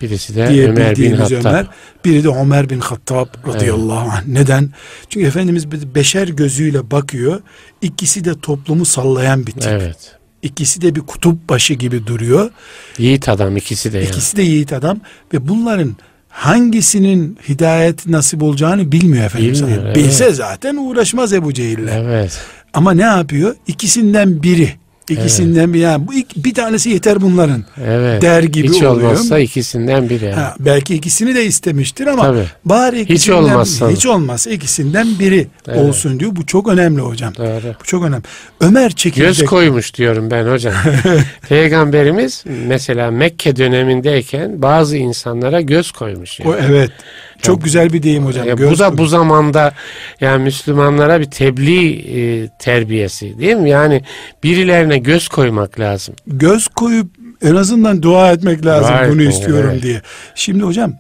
S1: Birisi de
S2: diye
S1: Ömer bin Hattab.
S2: Ömer. Biri de Ömer bin Hattab radıyallahu anh. Neden? Çünkü Efendimiz beşer gözüyle bakıyor. İkisi de toplumu sallayan bir tip.
S1: Evet.
S2: İkisi de bir kutup başı gibi duruyor.
S1: Yiğit adam ikisi de ya.
S2: İkisi de yiğit adam ve bunların hangisinin hidayet nasip olacağını bilmiyor Efendimiz.
S1: Bilmiyor, evet.
S2: Bilse zaten uğraşmaz Ebu Cehil'le.
S1: Evet.
S2: Ama ne yapıyor? İkisinden biri. İkisinden bir yani bu bir tanesi yeter bunların.
S1: Evet.
S2: Der gibi
S1: Hiç
S2: oluyor.
S1: olmazsa ikisinden biri. yani.
S2: Ha, belki ikisini de istemiştir ama
S1: Tabii.
S2: bari
S1: Hiç
S2: ikisinden,
S1: olmazsa.
S2: hiç olmazsa ikisinden biri
S1: Evet.
S2: olsun diyor. Bu çok önemli hocam.
S1: Doğru.
S2: Bu çok önemli. Ömer çekirdek.
S1: Göz koymuş diyorum ben hocam. Peygamberimiz mesela Mekke dönemindeyken bazı insanlara göz koymuş. yani.
S2: O, evet. Çok güzel bir deyim hocam. Göz
S1: bu da bu zamanda yani Müslümanlara bir tebliğ e, terbiyesi değil mi? Yani birilerine göz koymak lazım.
S2: göz koyup en azından dua etmek lazım
S1: Dua
S2: bunu
S1: etmek,
S2: istiyorum
S1: evet.
S2: diye. Şimdi hocam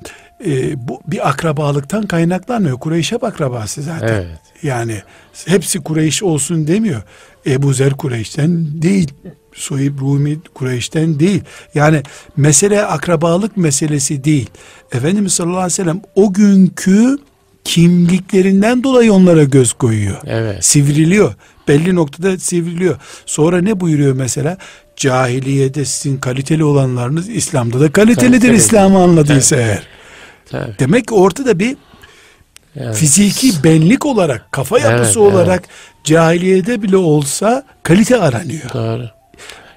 S2: e, bu bir akrabalıktan kaynaklanmıyor. Kureyş hep akrabası zaten.
S1: Evet.
S2: Yani hepsi Kureyş olsun demiyor. Ebu Zer Kureyş'ten değil. Suheyb Rumi Kureyş'ten değil. Yani mesele akrabalık meselesi değil. Efendimiz sallallahu aleyhi ve sellem o günkü kimliklerinden dolayı onlara göz koyuyor.
S1: Evet.
S2: Sivriliyor. Belli noktada sivriliyor. Sonra ne buyuruyor mesela? Cahiliyede sizin kaliteli olanlarınız İslam'da da kalitelidir
S1: Kaliteli.
S2: İslam'ı anladıysa eğer.
S1: Tabii.
S2: Demek ki ortada bir
S1: Yani
S2: fiziki benlik olarak, kafa yapısı
S1: Evet,
S2: olarak cahiliyede bile olsa kalite aranıyor.
S1: doğru.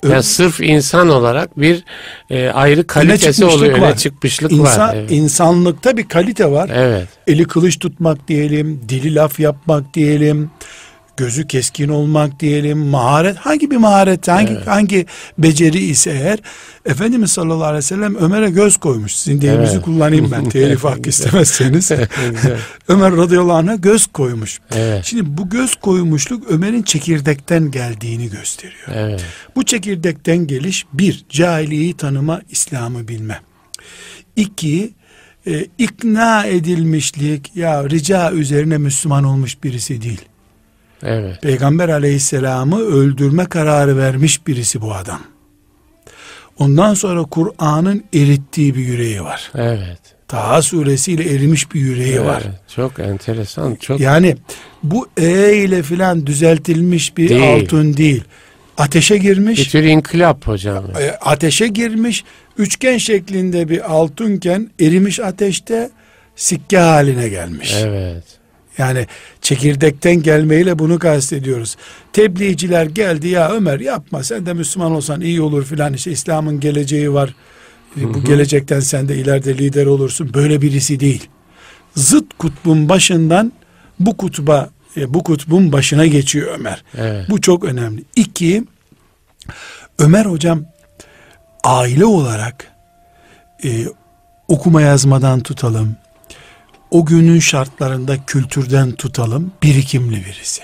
S2: Ö-
S1: Yani sırf insan olarak bir e, ayrı
S2: Öne
S1: kalitesi oluyor. Öne
S2: var.
S1: çıkmışlık
S2: İnsan,
S1: var. Evet.
S2: insanlıkta bir kalite var.
S1: evet.
S2: Eli kılıç tutmak diyelim, dili laf yapmak diyelim, gözü keskin olmak diyelim, maharet hangi bir maharet, hangi hangi beceri ise eğer Efendimiz sallallahu aleyhi ve sellem Ömer'e göz koymuş. Sizin deyiminizi
S1: Evet.
S2: kullanayım ben telif hakkı istemezseniz. Ömer radıyallahu anh'a göz koymuş.
S1: Evet.
S2: Şimdi bu göz koymuşluk Ömer'in çekirdekten geldiğini gösteriyor.
S1: Evet.
S2: Bu çekirdekten geliş bir, cahiliyeyi tanıma, İslam'ı bilme. İki, e, ikna edilmişlik, ya rica üzerine Müslüman olmuş birisi değil.
S1: Evet.
S2: Peygamber aleyhisselamı öldürme kararı vermiş birisi bu adam. Ondan sonra Kur'an'ın erittiği bir yüreği var.
S1: Evet.
S2: Taha suresiyle erimiş bir yüreği var.
S1: Evet. Çok enteresan. Çok
S2: Yani bu E ile filan düzeltilmiş bir
S1: Değil.
S2: altın değil. Ateşe girmiş.
S1: bir tür inkılap hocam.
S2: e, ateşe girmiş üçgen şeklinde bir altınken erimiş ateşte sikke haline gelmiş.
S1: Evet.
S2: Yani çekirdekten gelmeyle bunu kastediyoruz. Tebliğciler geldi ya Ömer yapma sen de Müslüman olsan iyi olur filan işte İslam'ın geleceği var. E, Bu gelecekten sen de ileride lider olursun. Böyle birisi değil. Zıt kutbun başından bu kutba e, bu kutbun başına geçiyor Ömer.
S1: Evet.
S2: Bu çok önemli. İki, Ömer hocam aile olarak e, okuma yazmadan tutalım, o günün şartlarında kültürden tutalım, birikimli birisi.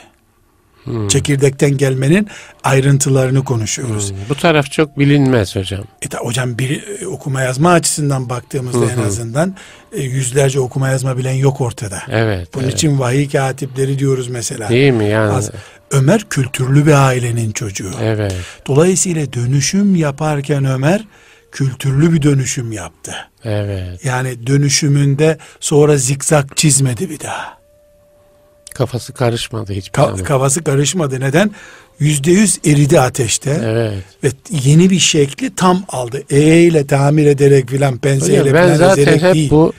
S1: Hmm.
S2: Çekirdekten gelmenin ayrıntılarını konuşuyoruz.
S1: Hmm. Bu taraf çok bilinmez hocam.
S2: E ta, hocam bir e, okuma yazma açısından baktığımızda
S1: Hı
S2: en azından e, yüzlerce okuma yazma bilen yok ortada.
S1: Evet.
S2: Bunun
S1: evet.
S2: için vahiy katipleri diyoruz mesela.
S1: Değil mi yani?
S2: Az- Ömer kültürlü bir ailenin çocuğu.
S1: Evet.
S2: Dolayısıyla dönüşüm yaparken Ömer kültürlü bir dönüşüm yaptı.
S1: Evet.
S2: Yani dönüşümünde sonra zikzak çizmedi bir daha.
S1: Kafası karışmadı hiçbir
S2: Ka-
S1: zaman.
S2: kafası karışmadı. Neden? Yüzde yüz eridi ateşte
S1: Evet.
S2: ve yeni bir şekli tam aldı. E ile tamir ederek filan penseyle
S1: Hocam ben zaten hep
S2: değil.
S1: bu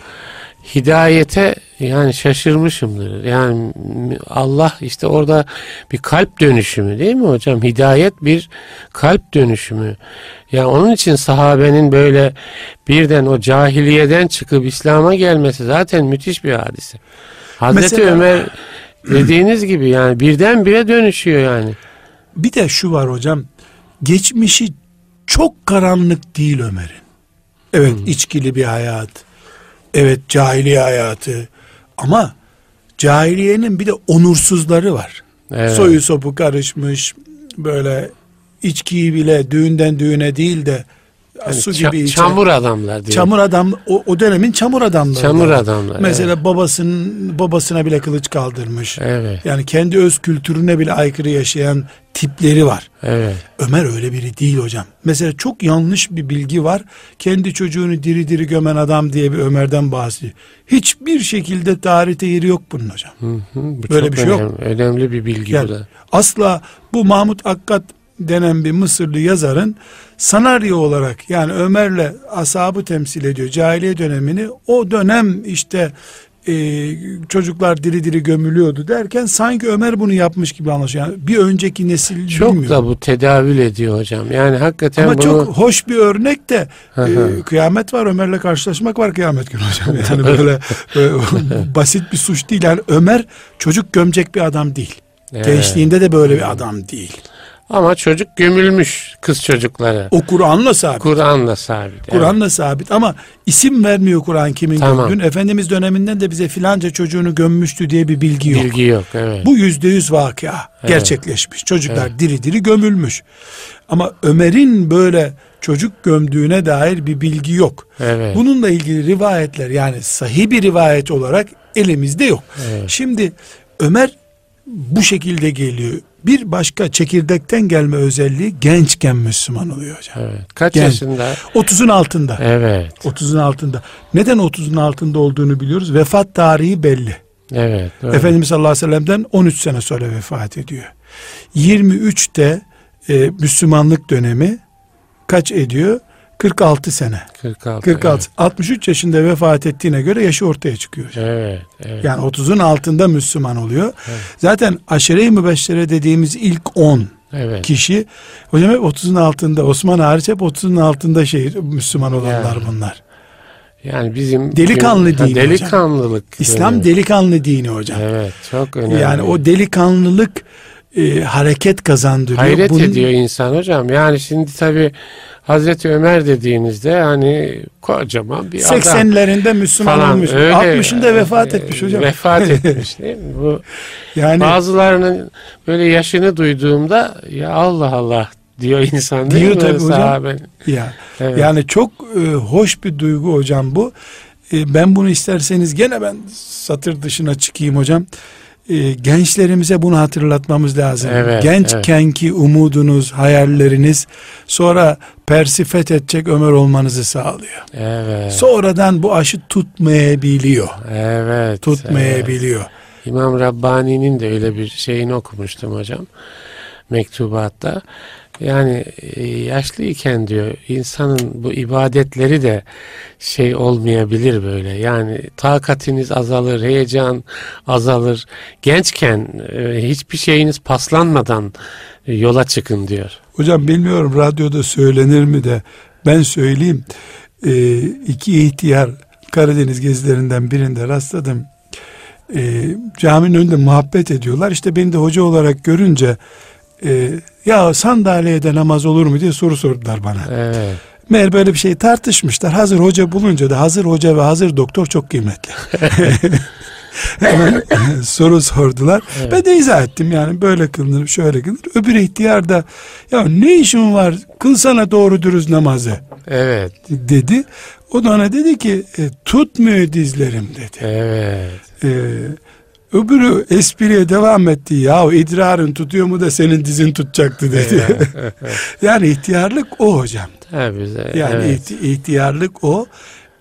S1: hidayete yani şaşırmışımdır. Yani Allah işte orada bir kalp dönüşümü değil mi hocam? Hidayet bir kalp dönüşümü. Yani onun için sahabenin böyle birden o cahiliyeden çıkıp İslam'a gelmesi zaten müthiş bir hadise. Hazreti Mesela, Ömer dediğiniz gibi yani birdenbire dönüşüyor yani.
S2: Bir de şu var hocam. Geçmişi çok karanlık değil Ömer'in. Evet hmm. içkili bir hayat. Evet cahiliye hayatı. Ama cahiliyenin bir de onursuzları var. Evet. Soyu sopu karışmış böyle içkiyi bile düğünden düğüne değil de
S1: yani su gibi içen, çamur adamlar
S2: diyor. Çamur adam o, o dönemin çamur adamları.
S1: Çamur adamlar.
S2: Mesela evet. babasının babasına bile kılıç kaldırmış.
S1: Evet.
S2: Yani kendi öz kültürüne bile aykırı yaşayan tipleri var.
S1: Evet.
S2: Ömer öyle biri değil hocam. Mesela çok yanlış bir bilgi var. Kendi çocuğunu diri diri gömen adam diye bir Ömer'den bahsediyor. Hiçbir şekilde tarihte yeri yok bunun hocam.
S1: Hı hı, bu Böyle bir şey önemli, yok. Önemli bir bilgi yani, bu da.
S2: Asla bu Mahmut Akkat denen bir Mısırlı yazarın sanaryo olarak yani Ömer'le ashabı temsil ediyor cahiliye dönemini o dönem işte e, çocuklar diri diri gömülüyordu derken sanki Ömer bunu yapmış gibi anlaşıyor. Yani bir önceki nesil
S1: çok
S2: bilmiyor.
S1: da bu tedavül ediyor hocam. Yani hakikaten
S2: Ama bunu... çok hoş bir örnek de e, kıyamet var Ömer'le karşılaşmak var kıyamet günü hocam. Yani böyle e, basit bir suç değil. Yani Ömer çocuk gömecek bir adam değil. Evet. Gençliğinde de böyle bir adam değil.
S1: Ama çocuk gömülmüş kız çocukları.
S2: O Kur'an'la sabit.
S1: Kur'an'la sabit.
S2: Kur'an'la evet. sabit ama isim vermiyor Kur'an kimin tamam. gömdüğünü. Efendimiz döneminden de bize filanca çocuğunu gömmüştü diye bir bilgi yok.
S1: Bilgi yok evet.
S2: Bu yüzde yüz vakıa evet. gerçekleşmiş. Çocuklar evet. diri diri gömülmüş. Ama Ömer'in böyle çocuk gömdüğüne dair bir bilgi yok.
S1: Evet.
S2: Bununla ilgili rivayetler yani sahih bir rivayet olarak elimizde yok. Evet. Şimdi Ömer bu şekilde geliyor. Bir başka çekirdekten gelme özelliği gençken Müslüman oluyor hocam.
S1: Evet. Kaç Genç. yaşında?
S2: 30'un altında.
S1: Evet.
S2: 30'un altında. Neden 30'un altında olduğunu biliyoruz. Vefat tarihi belli.
S1: Evet.
S2: Doğru. Efendimiz sallallahu aleyhi ve sellem'den 13 sene sonra vefat ediyor. 23'te e, Müslümanlık dönemi kaç ediyor? 46 sene.
S1: 46.
S2: 46. Evet. 63 yaşında vefat ettiğine göre yaşı ortaya çıkıyor.
S1: Evet, evet.
S2: Yani 30'un altında Müslüman oluyor. Evet. Zaten aşire-i mübeşşere dediğimiz ilk 10 evet. kişi hocam hep 30'un altında Osman hariç hep 30'un altında şey Müslüman olanlar yani. bunlar.
S1: Yani bizim
S2: delikanlı dini
S1: delikanlılık.
S2: Hocam. İslam delikanlı dini hocam.
S1: Evet, çok önemli.
S2: Yani o delikanlılık e, hareket kazandırıyor.
S1: Hayret Bunun... ediyor insan hocam. Yani şimdi tabi Hazreti Ömer dediğinizde hani kocaman bir
S2: 80'lerinde
S1: adam
S2: Müslüman falan, olmuş. Öyle, 60'ında vefat etmiş hocam.
S1: Vefat etmiş değil mi? Bu yani bazılarının böyle yaşını duyduğumda ya Allah Allah diyor insan değil diyor mi? Tabii hocam.
S2: Ya, evet. Yani çok e, hoş bir duygu hocam bu. E, ben bunu isterseniz gene ben satır dışına çıkayım hocam e, gençlerimize bunu hatırlatmamız lazım.
S1: Evet,
S2: Gençkenki
S1: evet.
S2: umudunuz, hayalleriniz sonra Pers'i fethedecek Ömer olmanızı sağlıyor.
S1: Evet.
S2: Sonradan bu aşı tutmayabiliyor.
S1: Evet.
S2: Tutmayabiliyor. Evet.
S1: İmam Rabbani'nin de öyle bir şeyini okumuştum hocam. Mektubatta. Yani e, yaşlıyken diyor insanın bu ibadetleri de şey olmayabilir böyle. Yani takatiniz azalır, heyecan azalır. Gençken e, hiçbir şeyiniz paslanmadan e, yola çıkın diyor.
S2: Hocam bilmiyorum radyoda söylenir mi de ben söyleyeyim. E, iki ihtiyar Karadeniz gezilerinden birinde rastladım. E, caminin önünde muhabbet ediyorlar. İşte beni de hoca olarak görünce e, ya sandalyede namaz olur mu diye soru sordular bana.
S1: Evet.
S2: Meğer böyle bir şey tartışmışlar. Hazır hoca bulunca da hazır hoca ve hazır doktor çok kıymetli. Hemen soru sordular. Evet. Ben de izah ettim yani böyle kılınır şöyle kılınır. Öbür ihtiyar da ya ne işin var kılsana doğru dürüst namazı.
S1: Evet.
S2: Dedi. O da ona dedi ki e, tutmuyor dizlerim dedi.
S1: Evet.
S2: E, Öbürü espriye devam etti. Ya idrarın tutuyor mu da senin dizin tutacaktı dedi. yani ihtiyarlık o hocam.
S1: Tabii.
S2: Yani evet. ihtiyarlık o.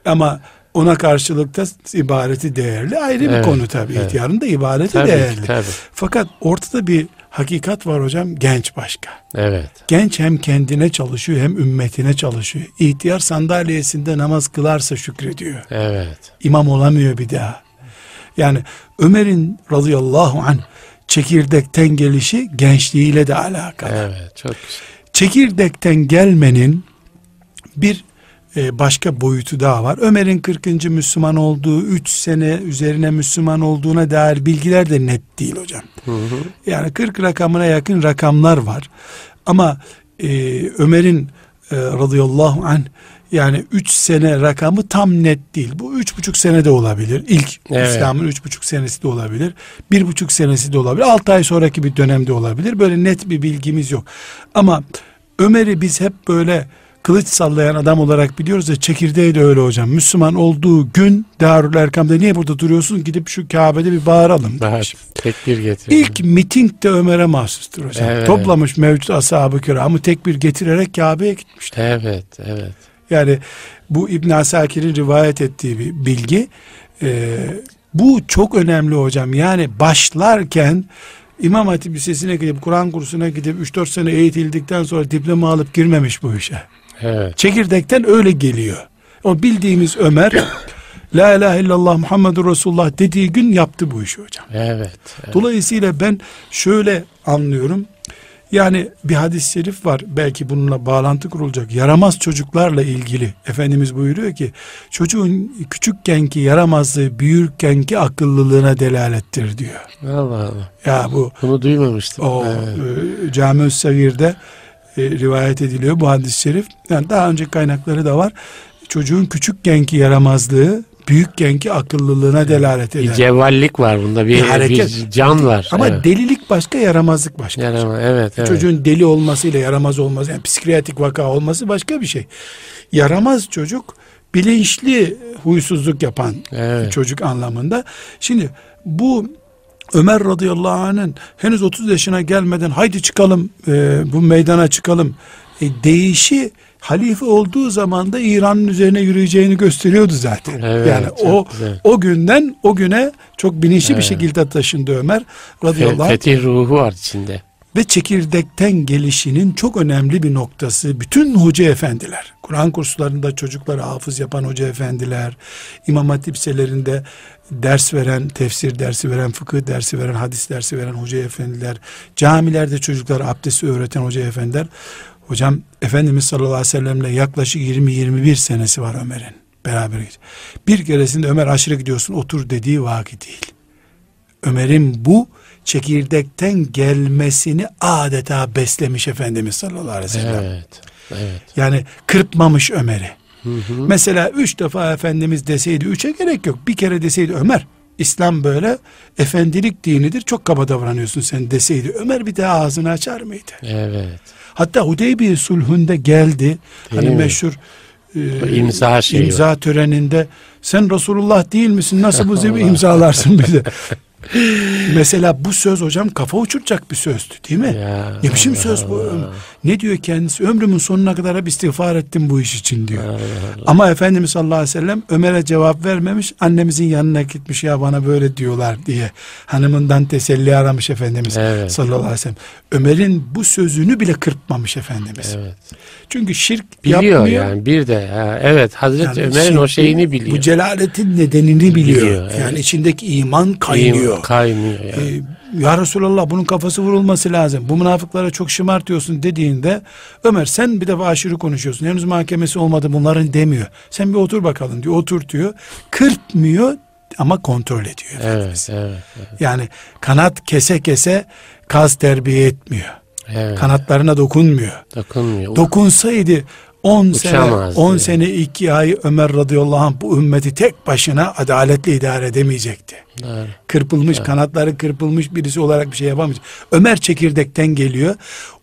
S2: Ama ona karşılık da ibadeti değerli ayrı evet, bir konu tabii. Evet. İhtiyarın da ibadeti tabii, değerli. Tabii. Fakat ortada bir hakikat var hocam genç başka.
S1: Evet.
S2: Genç hem kendine çalışıyor hem ümmetine çalışıyor. İhtiyar sandalyesinde namaz kılarsa şükrediyor.
S1: Evet.
S2: İmam olamıyor bir daha. Yani Ömer'in radıyallahu anh çekirdekten gelişi gençliğiyle de alakalı.
S1: Evet çok güzel.
S2: Çekirdekten gelmenin bir e, başka boyutu daha var. Ömer'in 40. Müslüman olduğu 3 sene üzerine Müslüman olduğuna dair bilgiler de net değil hocam.
S1: Hı hı.
S2: Yani 40 rakamına yakın rakamlar var. Ama e, Ömer'in e, radıyallahu anh yani 3 sene rakamı tam net değil. Bu üç buçuk sene de olabilir. İlk
S1: Evet.
S2: İslam'ın üç buçuk senesi de olabilir. Bir buçuk senesi de olabilir. 6 ay sonraki bir dönemde olabilir. Böyle net bir bilgimiz yok. Ama Ömer'i biz hep böyle kılıç sallayan adam olarak biliyoruz ya çekirdeği de öyle hocam. Müslüman olduğu gün Darül Erkam'da niye burada duruyorsun? Gidip şu Kabe'de bir bağıralım. Demiş.
S1: tekbir getiriyor.
S2: İlk miting de Ömer'e mahsustur hocam.
S1: Evet.
S2: Toplamış mevcut ashab-ı kiramı tekbir getirerek Kabe'ye gitmişti.
S1: Evet, evet.
S2: Yani bu İbn Asakir'in rivayet ettiği bir bilgi. Ee, bu çok önemli hocam. Yani başlarken İmam Hatip Lisesi'ne gidip Kur'an kursuna gidip 3-4 sene eğitildikten sonra diploma alıp girmemiş bu işe.
S1: Evet.
S2: Çekirdekten öyle geliyor. O bildiğimiz Ömer La ilahe illallah Muhammedur Resulullah dediği gün yaptı bu işi hocam.
S1: Evet. evet.
S2: Dolayısıyla ben şöyle anlıyorum. Yani bir hadis-i şerif var belki bununla bağlantı kurulacak. Yaramaz çocuklarla ilgili Efendimiz buyuruyor ki çocuğun küçükkenki yaramazlığı büyürkenki akıllılığına delalettir diyor.
S1: Allah Allah.
S2: Ya bu
S1: Bunu duymamıştım.
S2: o
S1: Evet.
S2: e, Cami-ü Sagir'de e, rivayet ediliyor bu hadis-i şerif. Yani daha önceki kaynakları da var. Çocuğun küçükkenki yaramazlığı büyükkenki akıllılığına delalet
S1: Bir
S2: eder.
S1: cevvallik var bunda. Bir,
S2: Bir hareket.
S1: bir can var.
S2: Ama
S1: evet.
S2: delilik başka, yaramazlık başka.
S1: Yarama, evet, evet.
S2: Çocuğun deli olmasıyla yaramaz olması, yani psikiyatrik vaka olması başka bir şey. Yaramaz çocuk bilinçli huysuzluk yapan
S1: Evet.
S2: çocuk anlamında. Şimdi bu Ömer radıyallahu anh'ın henüz 30 yaşına gelmeden haydi çıkalım e, bu meydana çıkalım e, deyişi halife olduğu zaman da İran'ın üzerine yürüyeceğini gösteriyordu zaten.
S1: Evet,
S2: yani o
S1: güzel.
S2: o günden o güne çok bilinçli bir
S1: Evet.
S2: şekilde taşındı Ömer radıyallahu anh
S1: Fetih ruhu var içinde.
S2: ve çekirdekten gelişinin çok önemli bir noktası bütün hoca efendiler Kur'an kurslarında çocuklara hafız yapan hoca efendiler İmam Hatip liselerinde ders veren tefsir dersi veren fıkıh dersi veren hadis dersi veren hoca efendiler camilerde çocuklara abdesti öğreten hoca efendiler hocam Efendimiz sallallahu aleyhi ve sellemle yaklaşık 20-21 senesi var Ömer'in beraber bir keresinde Ömer aşırı gidiyorsun otur dediği vaki değil Ömer'in bu çekirdekten gelmesini adeta beslemiş Efendimiz sallallahu aleyhi ve sellem.
S1: Evet. Evet.
S2: Yani kırpmamış Ömer'i. Mesela üç defa Efendimiz deseydi üçe gerek yok. Bir kere deseydi Ömer İslam böyle efendilik dinidir çok kaba davranıyorsun sen deseydi Ömer bir daha ağzını açar mıydı?
S1: Evet.
S2: Hatta Hudeybiye sulhünde geldi. hani
S1: mi?
S2: meşhur e,
S1: imza şeyi
S2: imza töreninde sen Resulullah değil misin? Nasıl bu zebi imzalarsın bize? Mesela bu söz hocam kafa uçuracak bir sözdü değil mi?
S1: Ya,
S2: ne biçim
S1: Allah
S2: söz bu?
S1: Allah.
S2: Ne diyor kendisi? Ömrümün sonuna kadar hep istiğfar ettim bu iş için diyor.
S1: Allah Allah.
S2: Ama Efendimiz sallallahu aleyhi ve sellem Ömer'e cevap vermemiş. Annemizin yanına gitmiş ya bana böyle diyorlar diye. Hanımından teselli aramış Efendimiz
S1: Evet.
S2: sallallahu aleyhi ve sellem. Ömer'in bu sözünü bile kırpmamış Efendimiz.
S1: Evet.
S2: Çünkü şirk
S1: Biliyor
S2: yapmıyor.
S1: yani bir de ha, evet Hazreti
S2: Yani
S1: Ömer'in o şeyini biliyor.
S2: Bu celaletin nedenini biliyor.
S1: Biliyor, evet.
S2: Yani içindeki iman kaynıyor.
S1: İyi- Kaynıyor yani.
S2: Ee, ya Resulallah bunun kafası vurulması lazım. Bu münafıklara çok şımartıyorsun dediğinde Ömer sen bir defa aşırı konuşuyorsun. Henüz mahkemesi olmadı bunların demiyor. Sen bir otur bakalım diyor. Oturtuyor. Kırpmıyor ama kontrol ediyor. Efendimiz.
S1: evet, evet, evet,
S2: Yani kanat kese kese kaz terbiye etmiyor.
S1: evet.
S2: Kanatlarına dokunmuyor.
S1: Dokunmuyor.
S2: Dokunsaydı 10 sene
S1: Uçamazdı
S2: 10
S1: yani.
S2: sene 2 ay Ömer radıyallahu anh bu ümmeti tek başına adaletle idare edemeyecekti.
S1: Doğru.
S2: Kırpılmış kanatları kırpılmış birisi olarak bir şey yapamayacak. Ömer çekirdekten geliyor.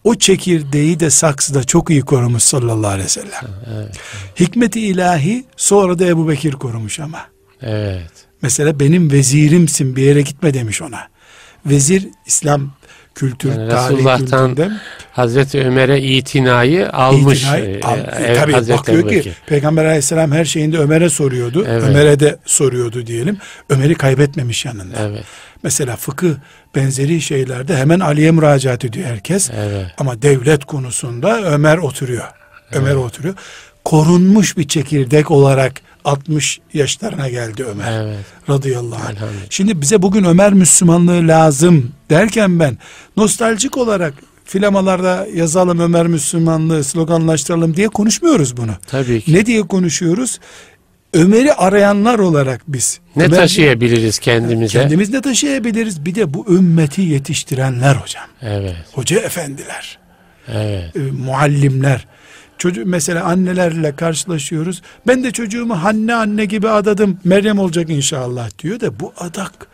S2: O çekirdeği de saksıda çok iyi korumuş sallallahu aleyhi ve sellem.
S1: Evet.
S2: Hikmeti ilahi sonra da Ebu Bekir korumuş ama.
S1: Evet.
S2: Mesela benim vezirimsin bir yere gitme demiş ona. Vezir İslam kültür,
S1: Yani
S2: tarih
S1: Resulullah'tan Hazreti Ömer'e itinayı almış.
S2: İtinay-
S1: e,
S2: al-
S1: e,
S2: tabii
S1: Hazreti
S2: bakıyor
S1: Ebu
S2: ki
S1: Bekir.
S2: Peygamber aleyhisselam her şeyinde Ömer'e soruyordu.
S1: Evet.
S2: Ömer'e de soruyordu diyelim. Ömer'i kaybetmemiş yanında.
S1: Evet.
S2: Mesela fıkıh benzeri şeylerde hemen Ali'ye müracaat ediyor herkes.
S1: Evet.
S2: Ama devlet konusunda Ömer oturuyor. Ömer oturuyor. Korunmuş bir çekirdek olarak 60 yaşlarına geldi Ömer.
S1: Evet.
S2: Radıyallahu anh. Şimdi bize bugün Ömer Müslümanlığı lazım derken ben nostaljik olarak filamalarda yazalım Ömer Müslümanlığı sloganlaştıralım diye konuşmuyoruz bunu.
S1: Tabii ki.
S2: Ne diye konuşuyoruz? Ömer'i arayanlar olarak biz.
S1: Ne
S2: Ömer-
S1: taşıyabiliriz kendimize?
S2: Kendimiz ne taşıyabiliriz? Bir de bu ümmeti yetiştirenler hocam.
S1: Evet.
S2: Hoca efendiler,
S1: Evet.
S2: e, muallimler. Çocuk mesela annelerle karşılaşıyoruz. Ben de çocuğumu Hanne anne gibi adadım. Meryem olacak inşallah diyor da bu adak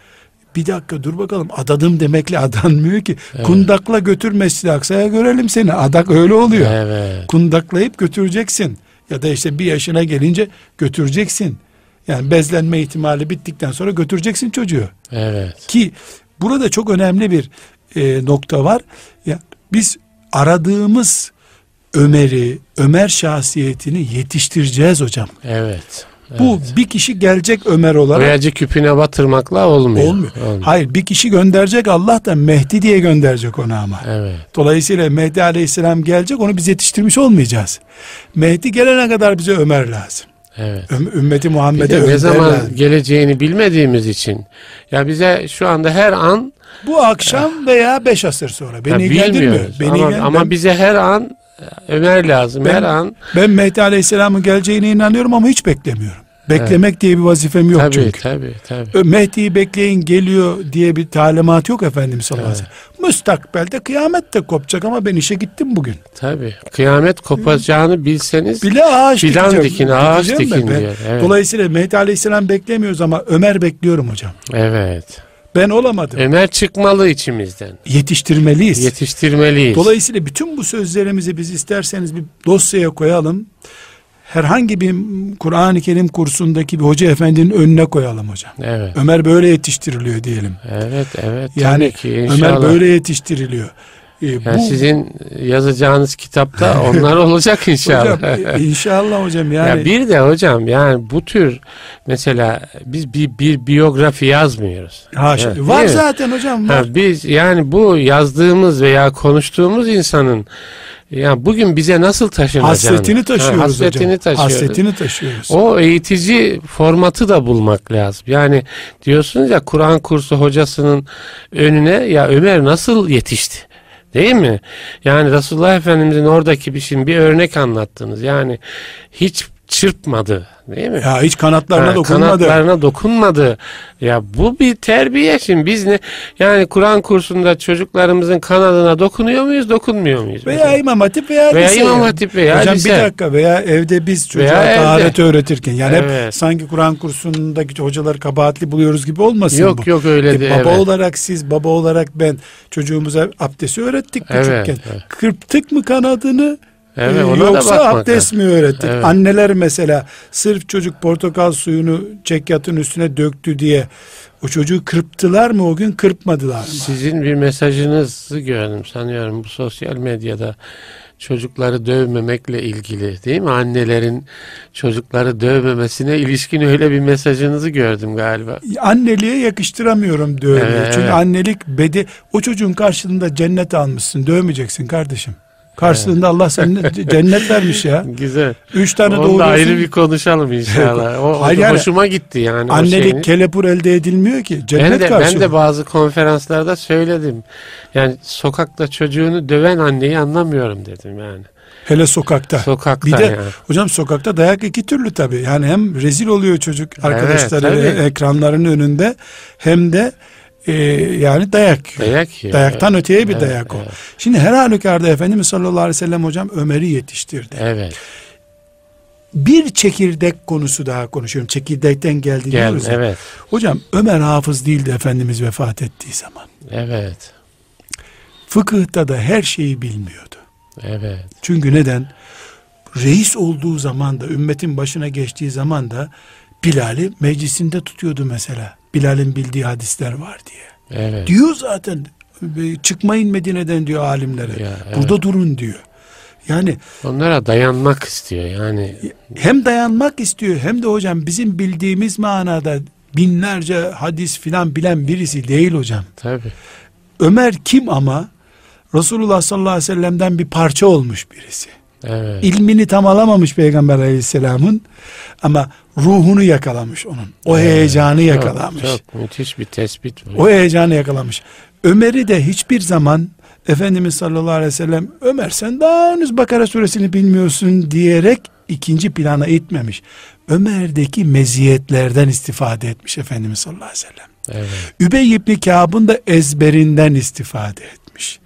S2: bir dakika dur bakalım adadım demekle adanmıyor ki. Kundakla götür Mescid-i Aksa'ya görelim seni. Adak öyle oluyor.
S1: Evet.
S2: Kundaklayıp götüreceksin. Ya da işte bir yaşına gelince götüreceksin. Yani bezlenme ihtimali bittikten sonra götüreceksin çocuğu.
S1: Evet.
S2: Ki burada çok önemli bir e, nokta var. Ya biz aradığımız Ömer'i, Ömer şahsiyetini yetiştireceğiz hocam.
S1: Evet.
S2: Bu bir kişi gelecek Ömer olarak
S1: Boyacı küpüne batırmakla olmuyor.
S2: olmuyor. Hayır bir kişi gönderecek Allah da Mehdi diye gönderecek onu ama.
S1: Evet.
S2: Dolayısıyla Mehdi Aleyhisselam gelecek onu biz yetiştirmiş olmayacağız. Mehdi gelene kadar bize Ömer lazım.
S1: Evet.
S2: Üm- ümmeti Muhammed'e
S1: de ne zaman
S2: lazım.
S1: geleceğini bilmediğimiz için ya bize şu anda her an
S2: Bu akşam veya beş asır sonra. Beni ilgilendirmiyor. Beni
S1: ama, ama bize her an Ömer lazım.
S2: Ben-
S1: her an
S2: Ben Mehdi Aleyhisselam'ın geleceğine inanıyorum ama hiç beklemiyorum. Beklemek diye bir vazifem yok
S1: tabii
S2: çünkü.
S1: tabii tabii.
S2: Mehdi'yi bekleyin geliyor diye bir talimat yok Efendimiz sallallahu aleyhi ve sellem. Müstakbelde kıyamet de kopacak ama ben işe gittim bugün.
S1: Tabii. Kıyamet kopacağını bilseniz
S2: Bile ağaç
S1: Fidan
S2: dikeceğim.
S1: dikin, ağaç dikin diyor, evet.
S2: Dolayısıyla Mehdi Aleyhisselam beklemiyoruz ama Ömer bekliyorum hocam.
S1: evet.
S2: Ben olamadım.
S1: Ömer çıkmalı içimizden.
S2: Yetiştirmeliyiz.
S1: Yetiştirmeliyiz.
S2: Dolayısıyla bütün bu sözlerimizi biz isterseniz bir dosyaya koyalım. Herhangi bir Kur'an-ı Kerim kursundaki bir hoca efendinin önüne koyalım hocam.
S1: Evet.
S2: Ömer böyle yetiştiriliyor diyelim.
S1: Evet, evet.
S2: Yani
S1: ki inşallah.
S2: Ömer böyle yetiştiriliyor.
S1: Yani
S2: bu
S1: sizin yazacağınız kitapta onlar olacak inşallah.
S2: hocam e, inşallah hocam yani
S1: Ya bir de hocam yani bu tür mesela biz bir, bir biyografi yazmıyoruz.
S2: haşa,
S1: Evet,
S2: var
S1: değil mi?
S2: zaten hocam var.
S1: Ha, biz yani bu yazdığımız veya konuştuğumuz insanın ya bugün bize nasıl taşınacağını
S2: hasretini taşıyoruz
S1: ha, hasretini
S2: hocam.
S1: taşıyoruz.
S2: Hasretini taşıyoruz.
S1: O eğitici formatı da bulmak lazım. Yani diyorsunuz ya Kur'an kursu hocasının önüne ya Ömer nasıl yetişti? Değil mi? Yani Resulullah Efendimizin oradaki bir şeyin bir örnek anlattınız. Yani hiç çırpmadı. Değil mi?
S2: ya hiç kanatlarına
S1: Ha,
S2: dokunmadı.
S1: Kanatlarına dokunmadı. Ya bu bir terbiye şimdi biz ne yani Kur'an kursunda çocuklarımızın kanadına dokunuyor muyuz, dokunmuyor muyuz?
S2: Veya
S1: mesela?
S2: İmam Hatip veya,
S1: Veya
S2: lise
S1: İmam. Hatip veya
S2: Hocam
S1: lise.
S2: bir dakika veya evde biz çocuğa
S1: Veya evde.
S2: taharet öğretirken yani hep
S1: Evet.
S2: sanki Kur'an kursundaki hocaları kabahatli buluyoruz gibi olmasın
S1: Yok
S2: bu.
S1: yok öyle
S2: E,
S1: değil.
S2: baba
S1: evet.
S2: olarak siz baba olarak ben çocuğumuza abdesti öğrettik
S1: Evet,
S2: küçükken.
S1: evet.
S2: Kırptık mı kanadını
S1: Evet,
S2: e,
S1: ona da
S2: yoksa
S1: bakmak
S2: abdest mi öğrettik?
S1: Evet.
S2: Anneler mesela sırf çocuk portakal suyunu çekyatın üstüne döktü diye o çocuğu kırptılar mı o gün kırpmadılar mı?
S1: Sizin bir mesajınızı gördüm sanıyorum bu sosyal medyada çocukları dövmemekle ilgili değil mi? Annelerin çocukları dövmemesine ilişkin öyle bir mesajınızı gördüm galiba.
S2: Anneliğe yakıştıramıyorum dövmeyi.
S1: Evet,
S2: Çünkü annelik bedi o çocuğun karşılığında cennet almışsın. Dövmeyeceksin kardeşim. Karşılığında Allah sana cennet vermiş ya.
S1: Güzel.
S2: Üç tane
S1: Onu
S2: doğuruyorsun.
S1: ayrı bir konuşalım inşallah. O,
S2: Hayır yani,
S1: hoşuma gitti yani.
S2: Annelik kelepur elde edilmiyor ki. Cennet
S1: ben de,
S2: karşılığı.
S1: ben de bazı konferanslarda söyledim. Yani sokakta çocuğunu döven anneyi anlamıyorum dedim yani.
S2: Hele sokakta.
S1: Sokakta
S2: Bir de
S1: yani.
S2: hocam sokakta dayak iki türlü tabii. Yani hem rezil oluyor çocuk arkadaşları
S1: tabii.
S2: ekranların önünde hem de e, yani dayak.
S1: Dayak yiyor.
S2: Dayaktan öteye bir
S1: Evet,
S2: dayak o.
S1: evet.
S2: Şimdi her halükarda Efendimiz sallallahu aleyhi ve sellem hocam Ömer'i yetiştirdi.
S1: Evet.
S2: Bir çekirdek konusu daha konuşuyorum. Çekirdekten geldi
S1: Gel,
S2: diyoruz. ya.
S1: evet.
S2: Hocam Ömer hafız değildi Efendimiz vefat ettiği zaman.
S1: Evet.
S2: Fıkıhta da her şeyi bilmiyordu.
S1: Evet.
S2: Çünkü neden? Reis olduğu zaman da ümmetin başına geçtiği zaman da Bilal'i meclisinde tutuyordu mesela. Bilal'in bildiği hadisler var diye.
S1: Evet.
S2: Diyor zaten çıkmayın Medine'den diyor alimlere.
S1: Ya, evet.
S2: Burada durun diyor. Yani
S1: Onlara dayanmak istiyor yani.
S2: hem dayanmak istiyor hem de hocam bizim bildiğimiz manada binlerce hadis filan bilen birisi değil hocam.
S1: Tabii.
S2: Ömer kim ama? Resulullah sallallahu aleyhi ve sellem'den bir parça olmuş birisi.
S1: Evet.
S2: İlmini tam alamamış Peygamber aleyhisselamın ama ruhunu yakalamış onun. O
S1: Evet.
S2: heyecanı
S1: Çok,
S2: yakalamış.
S1: Çok, müthiş bir tespit bu.
S2: O heyecanı yakalamış. Ömer'i de hiçbir zaman Efendimiz sallallahu aleyhi ve sellem Ömer sen daha henüz Bakara suresini bilmiyorsun diyerek ikinci plana itmemiş. Ömer'deki meziyetlerden istifade etmiş Efendimiz sallallahu aleyhi ve sellem.
S1: Evet.
S2: Übey ibn Kâb'ın da ezberinden istifade etmiş.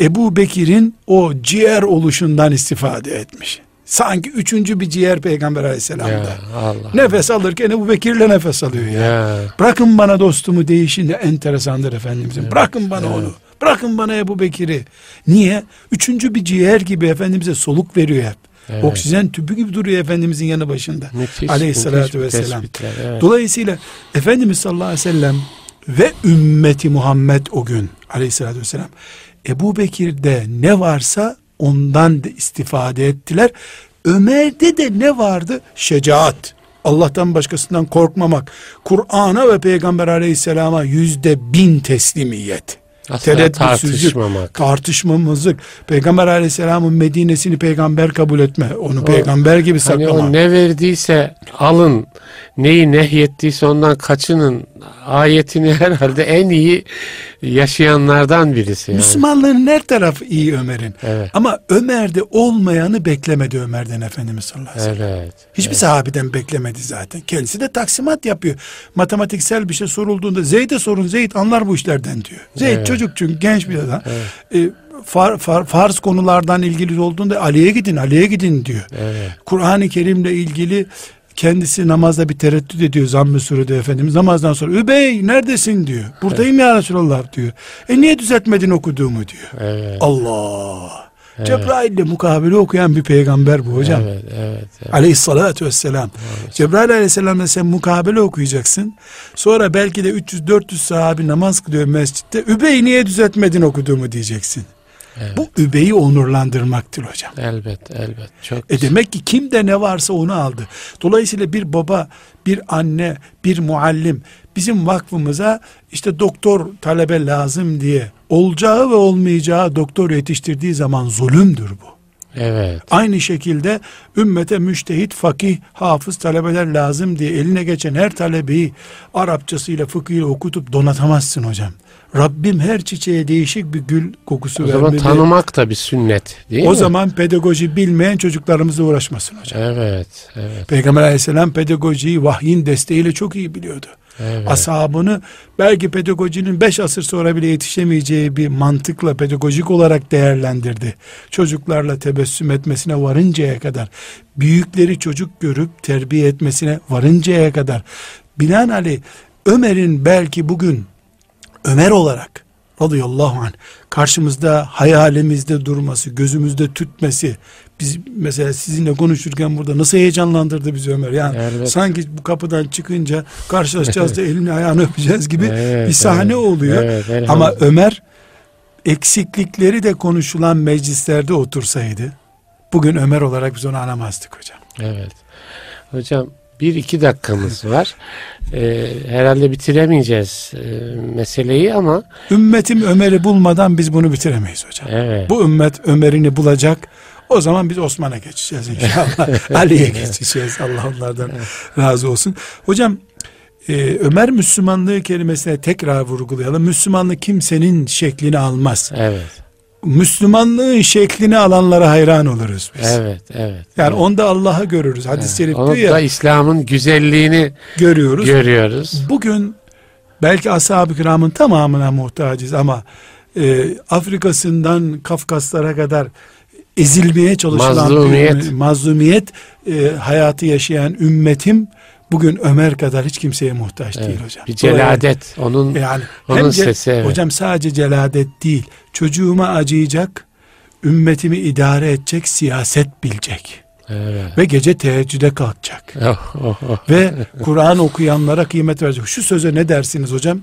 S2: Ebu Bekir'in o ciğer oluşundan istifade etmiş. Sanki üçüncü bir ciğer Peygamber aleyhisselamda.
S1: Ya Allah.
S2: Nefes alırken Ebu Bekir'le nefes alıyor ya.
S1: Ya.
S2: Bırakın bana dostumu değişin de enteresandır Efendimizin. Bırakın bana onu. Bırakın bana Ebu Bekir'i. Niye? Üçüncü bir ciğer gibi Efendimiz'e soluk veriyor hep.
S1: Evet.
S2: Oksijen tüpü gibi duruyor Efendimizin yanı başında.
S1: Müthiş,
S2: Aleyhissalatü
S1: müthiş
S2: vesselam.
S1: tespitler, evet.
S2: Dolayısıyla Efendimiz sallallahu aleyhi ve sellem ve ümmeti Muhammed o gün aleyhissalatü vesselam Ebu Bekir'de ne varsa ondan da istifade ettiler. Ömer'de de ne vardı? Şecaat. Allah'tan başkasından korkmamak. Kur'an'a ve Peygamber aleyhisselama yüzde bin teslimiyet.
S1: Asla
S2: Tereddütsüzlük,
S1: tartışmamak.
S2: tartışmamızlık. Peygamber aleyhisselamın Medine'sini peygamber kabul etme. Onu peygamber gibi
S1: Hani
S2: saklama.
S1: o ne verdiyse alın, neyi nehyettiyse ondan kaçının ayetini herhalde en iyi yaşayanlardan birisi. Yani.
S2: Müslümanlığın her tarafı iyi Ömer'in.
S1: Evet.
S2: Ama Ömer'de olmayanı beklemedi Ömer'den Efendimiz sallallahu aleyhi ve sellem.
S1: Evet.
S2: Hiçbir sahabeden beklemedi zaten. Kendisi de taksimat yapıyor. Matematiksel bir şey sorulduğunda Zeyd'e sorun Zeyd anlar bu işlerden diyor. Zeyd
S1: Evet.
S2: çocuk çünkü genç bir adam. E, far, far- farz konulardan ilgili olduğunda Ali'ye gidin Ali'ye gidin diyor.
S1: Evet.
S2: Kur'an-ı Kerim'le ilgili kendisi namazda bir tereddüt ediyor zamm-ı surede Efendimiz namazdan sonra Übey neredesin diyor. Buradayım ya Resulallah diyor. E niye düzeltmedin okuduğumu diyor.
S1: Evet.
S2: Allah. Cebrail'le mukabele okuyan bir peygamber bu hocam.
S1: Evet, evet, evet.
S2: Aleyhissalatü vesselam. Cebrail aleyhisselamla sen mukabele okuyacaksın. Sonra belki de 300-400 sahabi namaz kılıyor mescitte. Übey niye düzeltmedin okuduğumu diyeceksin. Bu übeyi onurlandırmaktır hocam.
S1: Elbet, elbet. Çok
S2: E
S1: güzel.
S2: demek ki kimde ne varsa onu aldı. Dolayısıyla bir baba, bir anne, bir muallim bizim vakfımıza işte doktor talebe lazım diye olacağı ve olmayacağı doktor yetiştirdiği zaman zulümdür bu.
S1: Evet.
S2: Aynı şekilde ümmete müştehit, fakih, hafız talebeler lazım diye eline geçen her talebeyi Arapçasıyla, fıkhıyla okutup donatamazsın hocam. Rabbim her çiçeğe değişik bir gül kokusu
S1: O zaman
S2: vermeli.
S1: tanımak da bir sünnet değil
S2: o
S1: mi?
S2: zaman pedagoji bilmeyen çocuklarımızla uğraşmasın hocam.
S1: Evet, evet,
S2: Peygamber aleyhisselam pedagojiyi vahyin desteğiyle çok iyi biliyordu.
S1: evet.
S2: Ashabını belki pedagojinin beş asır sonra bile yetişemeyeceği bir mantıkla pedagojik olarak değerlendirdi. Çocuklarla tebessüm etmesine varıncaya kadar, büyükleri çocuk görüp terbiye etmesine varıncaya kadar. Binaenaleyh Ömer'in belki bugün Ömer olarak radıyallahu anh karşımızda hayalimizde durması, gözümüzde tütmesi, biz mesela sizinle konuşurken burada nasıl heyecanlandırdı bizi Ömer. Yani
S1: Evet.
S2: sanki bu kapıdan çıkınca karşılaşacağız da elini ayağını öpeceğiz gibi
S1: Evet,
S2: bir sahne
S1: evet.
S2: oluyor.
S1: Evet.
S2: Ama Ömer eksiklikleri de konuşulan meclislerde otursaydı bugün Ömer olarak biz onu anamazdık hocam.
S1: Evet. Hocam bir iki dakikamız var. Ee, herhalde bitiremeyeceğiz e, meseleyi ama
S2: Ümmetim Ömer'i bulmadan biz bunu bitiremeyiz hocam.
S1: evet.
S2: Bu ümmet Ömer'ini bulacak. O zaman biz Osman'a geçeceğiz inşallah. Ali'ye geçeceğiz. Allah onlardan razı olsun. Hocam e, Ömer Müslümanlığı kelimesine tekrar vurgulayalım. Müslümanlık kimsenin şeklini almaz.
S1: Evet.
S2: Müslümanlığın şeklini alanlara hayran oluruz biz.
S1: Evet, evet.
S2: Yani
S1: evet.
S2: onda Allah'ı görürüz. Hadis-i şerif diyor ya
S1: İslam'ın güzelliğini
S2: görüyoruz.
S1: görüyoruz.
S2: Bugün belki ashab-ı kiramın tamamına muhtacız ama e, Afrika'sından Kafkaslara kadar ezilmeye çalışılan
S1: Mazlumiyet.
S2: bir- mazlumiyet e, hayatı yaşayan ümmetim bugün Ömer kadar hiç kimseye muhtaç
S1: Evet.
S2: değil hocam.
S1: Bir celadet. Onun
S2: Yani
S1: onun
S2: hem
S1: sesi, evet.
S2: hocam sadece celadet değil. Çocuğuma acıyacak, ümmetimi idare edecek, siyaset bilecek
S1: evet.
S2: ve gece teheccüde kalkacak
S1: Oh, oh, oh.
S2: ve Kur'an okuyanlara kıymet verecek. Şu söze ne dersiniz hocam?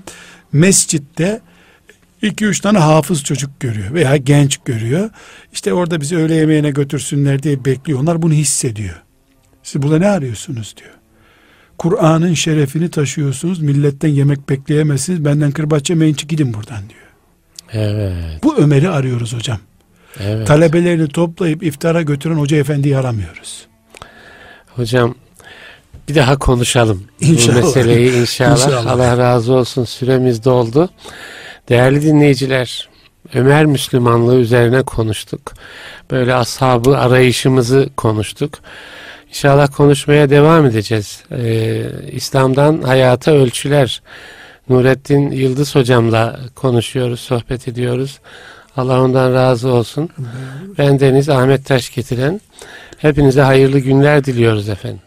S2: Mescitte iki üç tane hafız çocuk görüyor veya genç görüyor. İşte orada bizi öğle yemeğine götürsünler diye bekliyor. Onlar bunu hissediyor. Siz burada ne arıyorsunuz diyor. Kur'an'ın şerefini taşıyorsunuz. Milletten yemek bekleyemezsiniz. Benden kırbaç yemeyin gidin buradan diyor.
S1: Evet.
S2: Bu Ömer'i arıyoruz hocam.
S1: Evet.
S2: Talebelerini toplayıp iftara götüren hoca efendiyi aramıyoruz.
S1: Hocam bir daha konuşalım
S2: İnşallah.
S1: bu meseleyi inşallah.
S2: İnşallah.
S1: Allah razı olsun süremiz doldu. Değerli dinleyiciler Ömer Müslümanlığı üzerine konuştuk. Böyle ashabı arayışımızı konuştuk. İnşallah konuşmaya devam edeceğiz. Ee, İslam'dan hayata ölçüler. Nurettin Yıldız hocamla konuşuyoruz, sohbet ediyoruz. Allah ondan razı olsun. Ben Deniz Ahmet Taş getiren. Hepinize hayırlı günler diliyoruz efendim.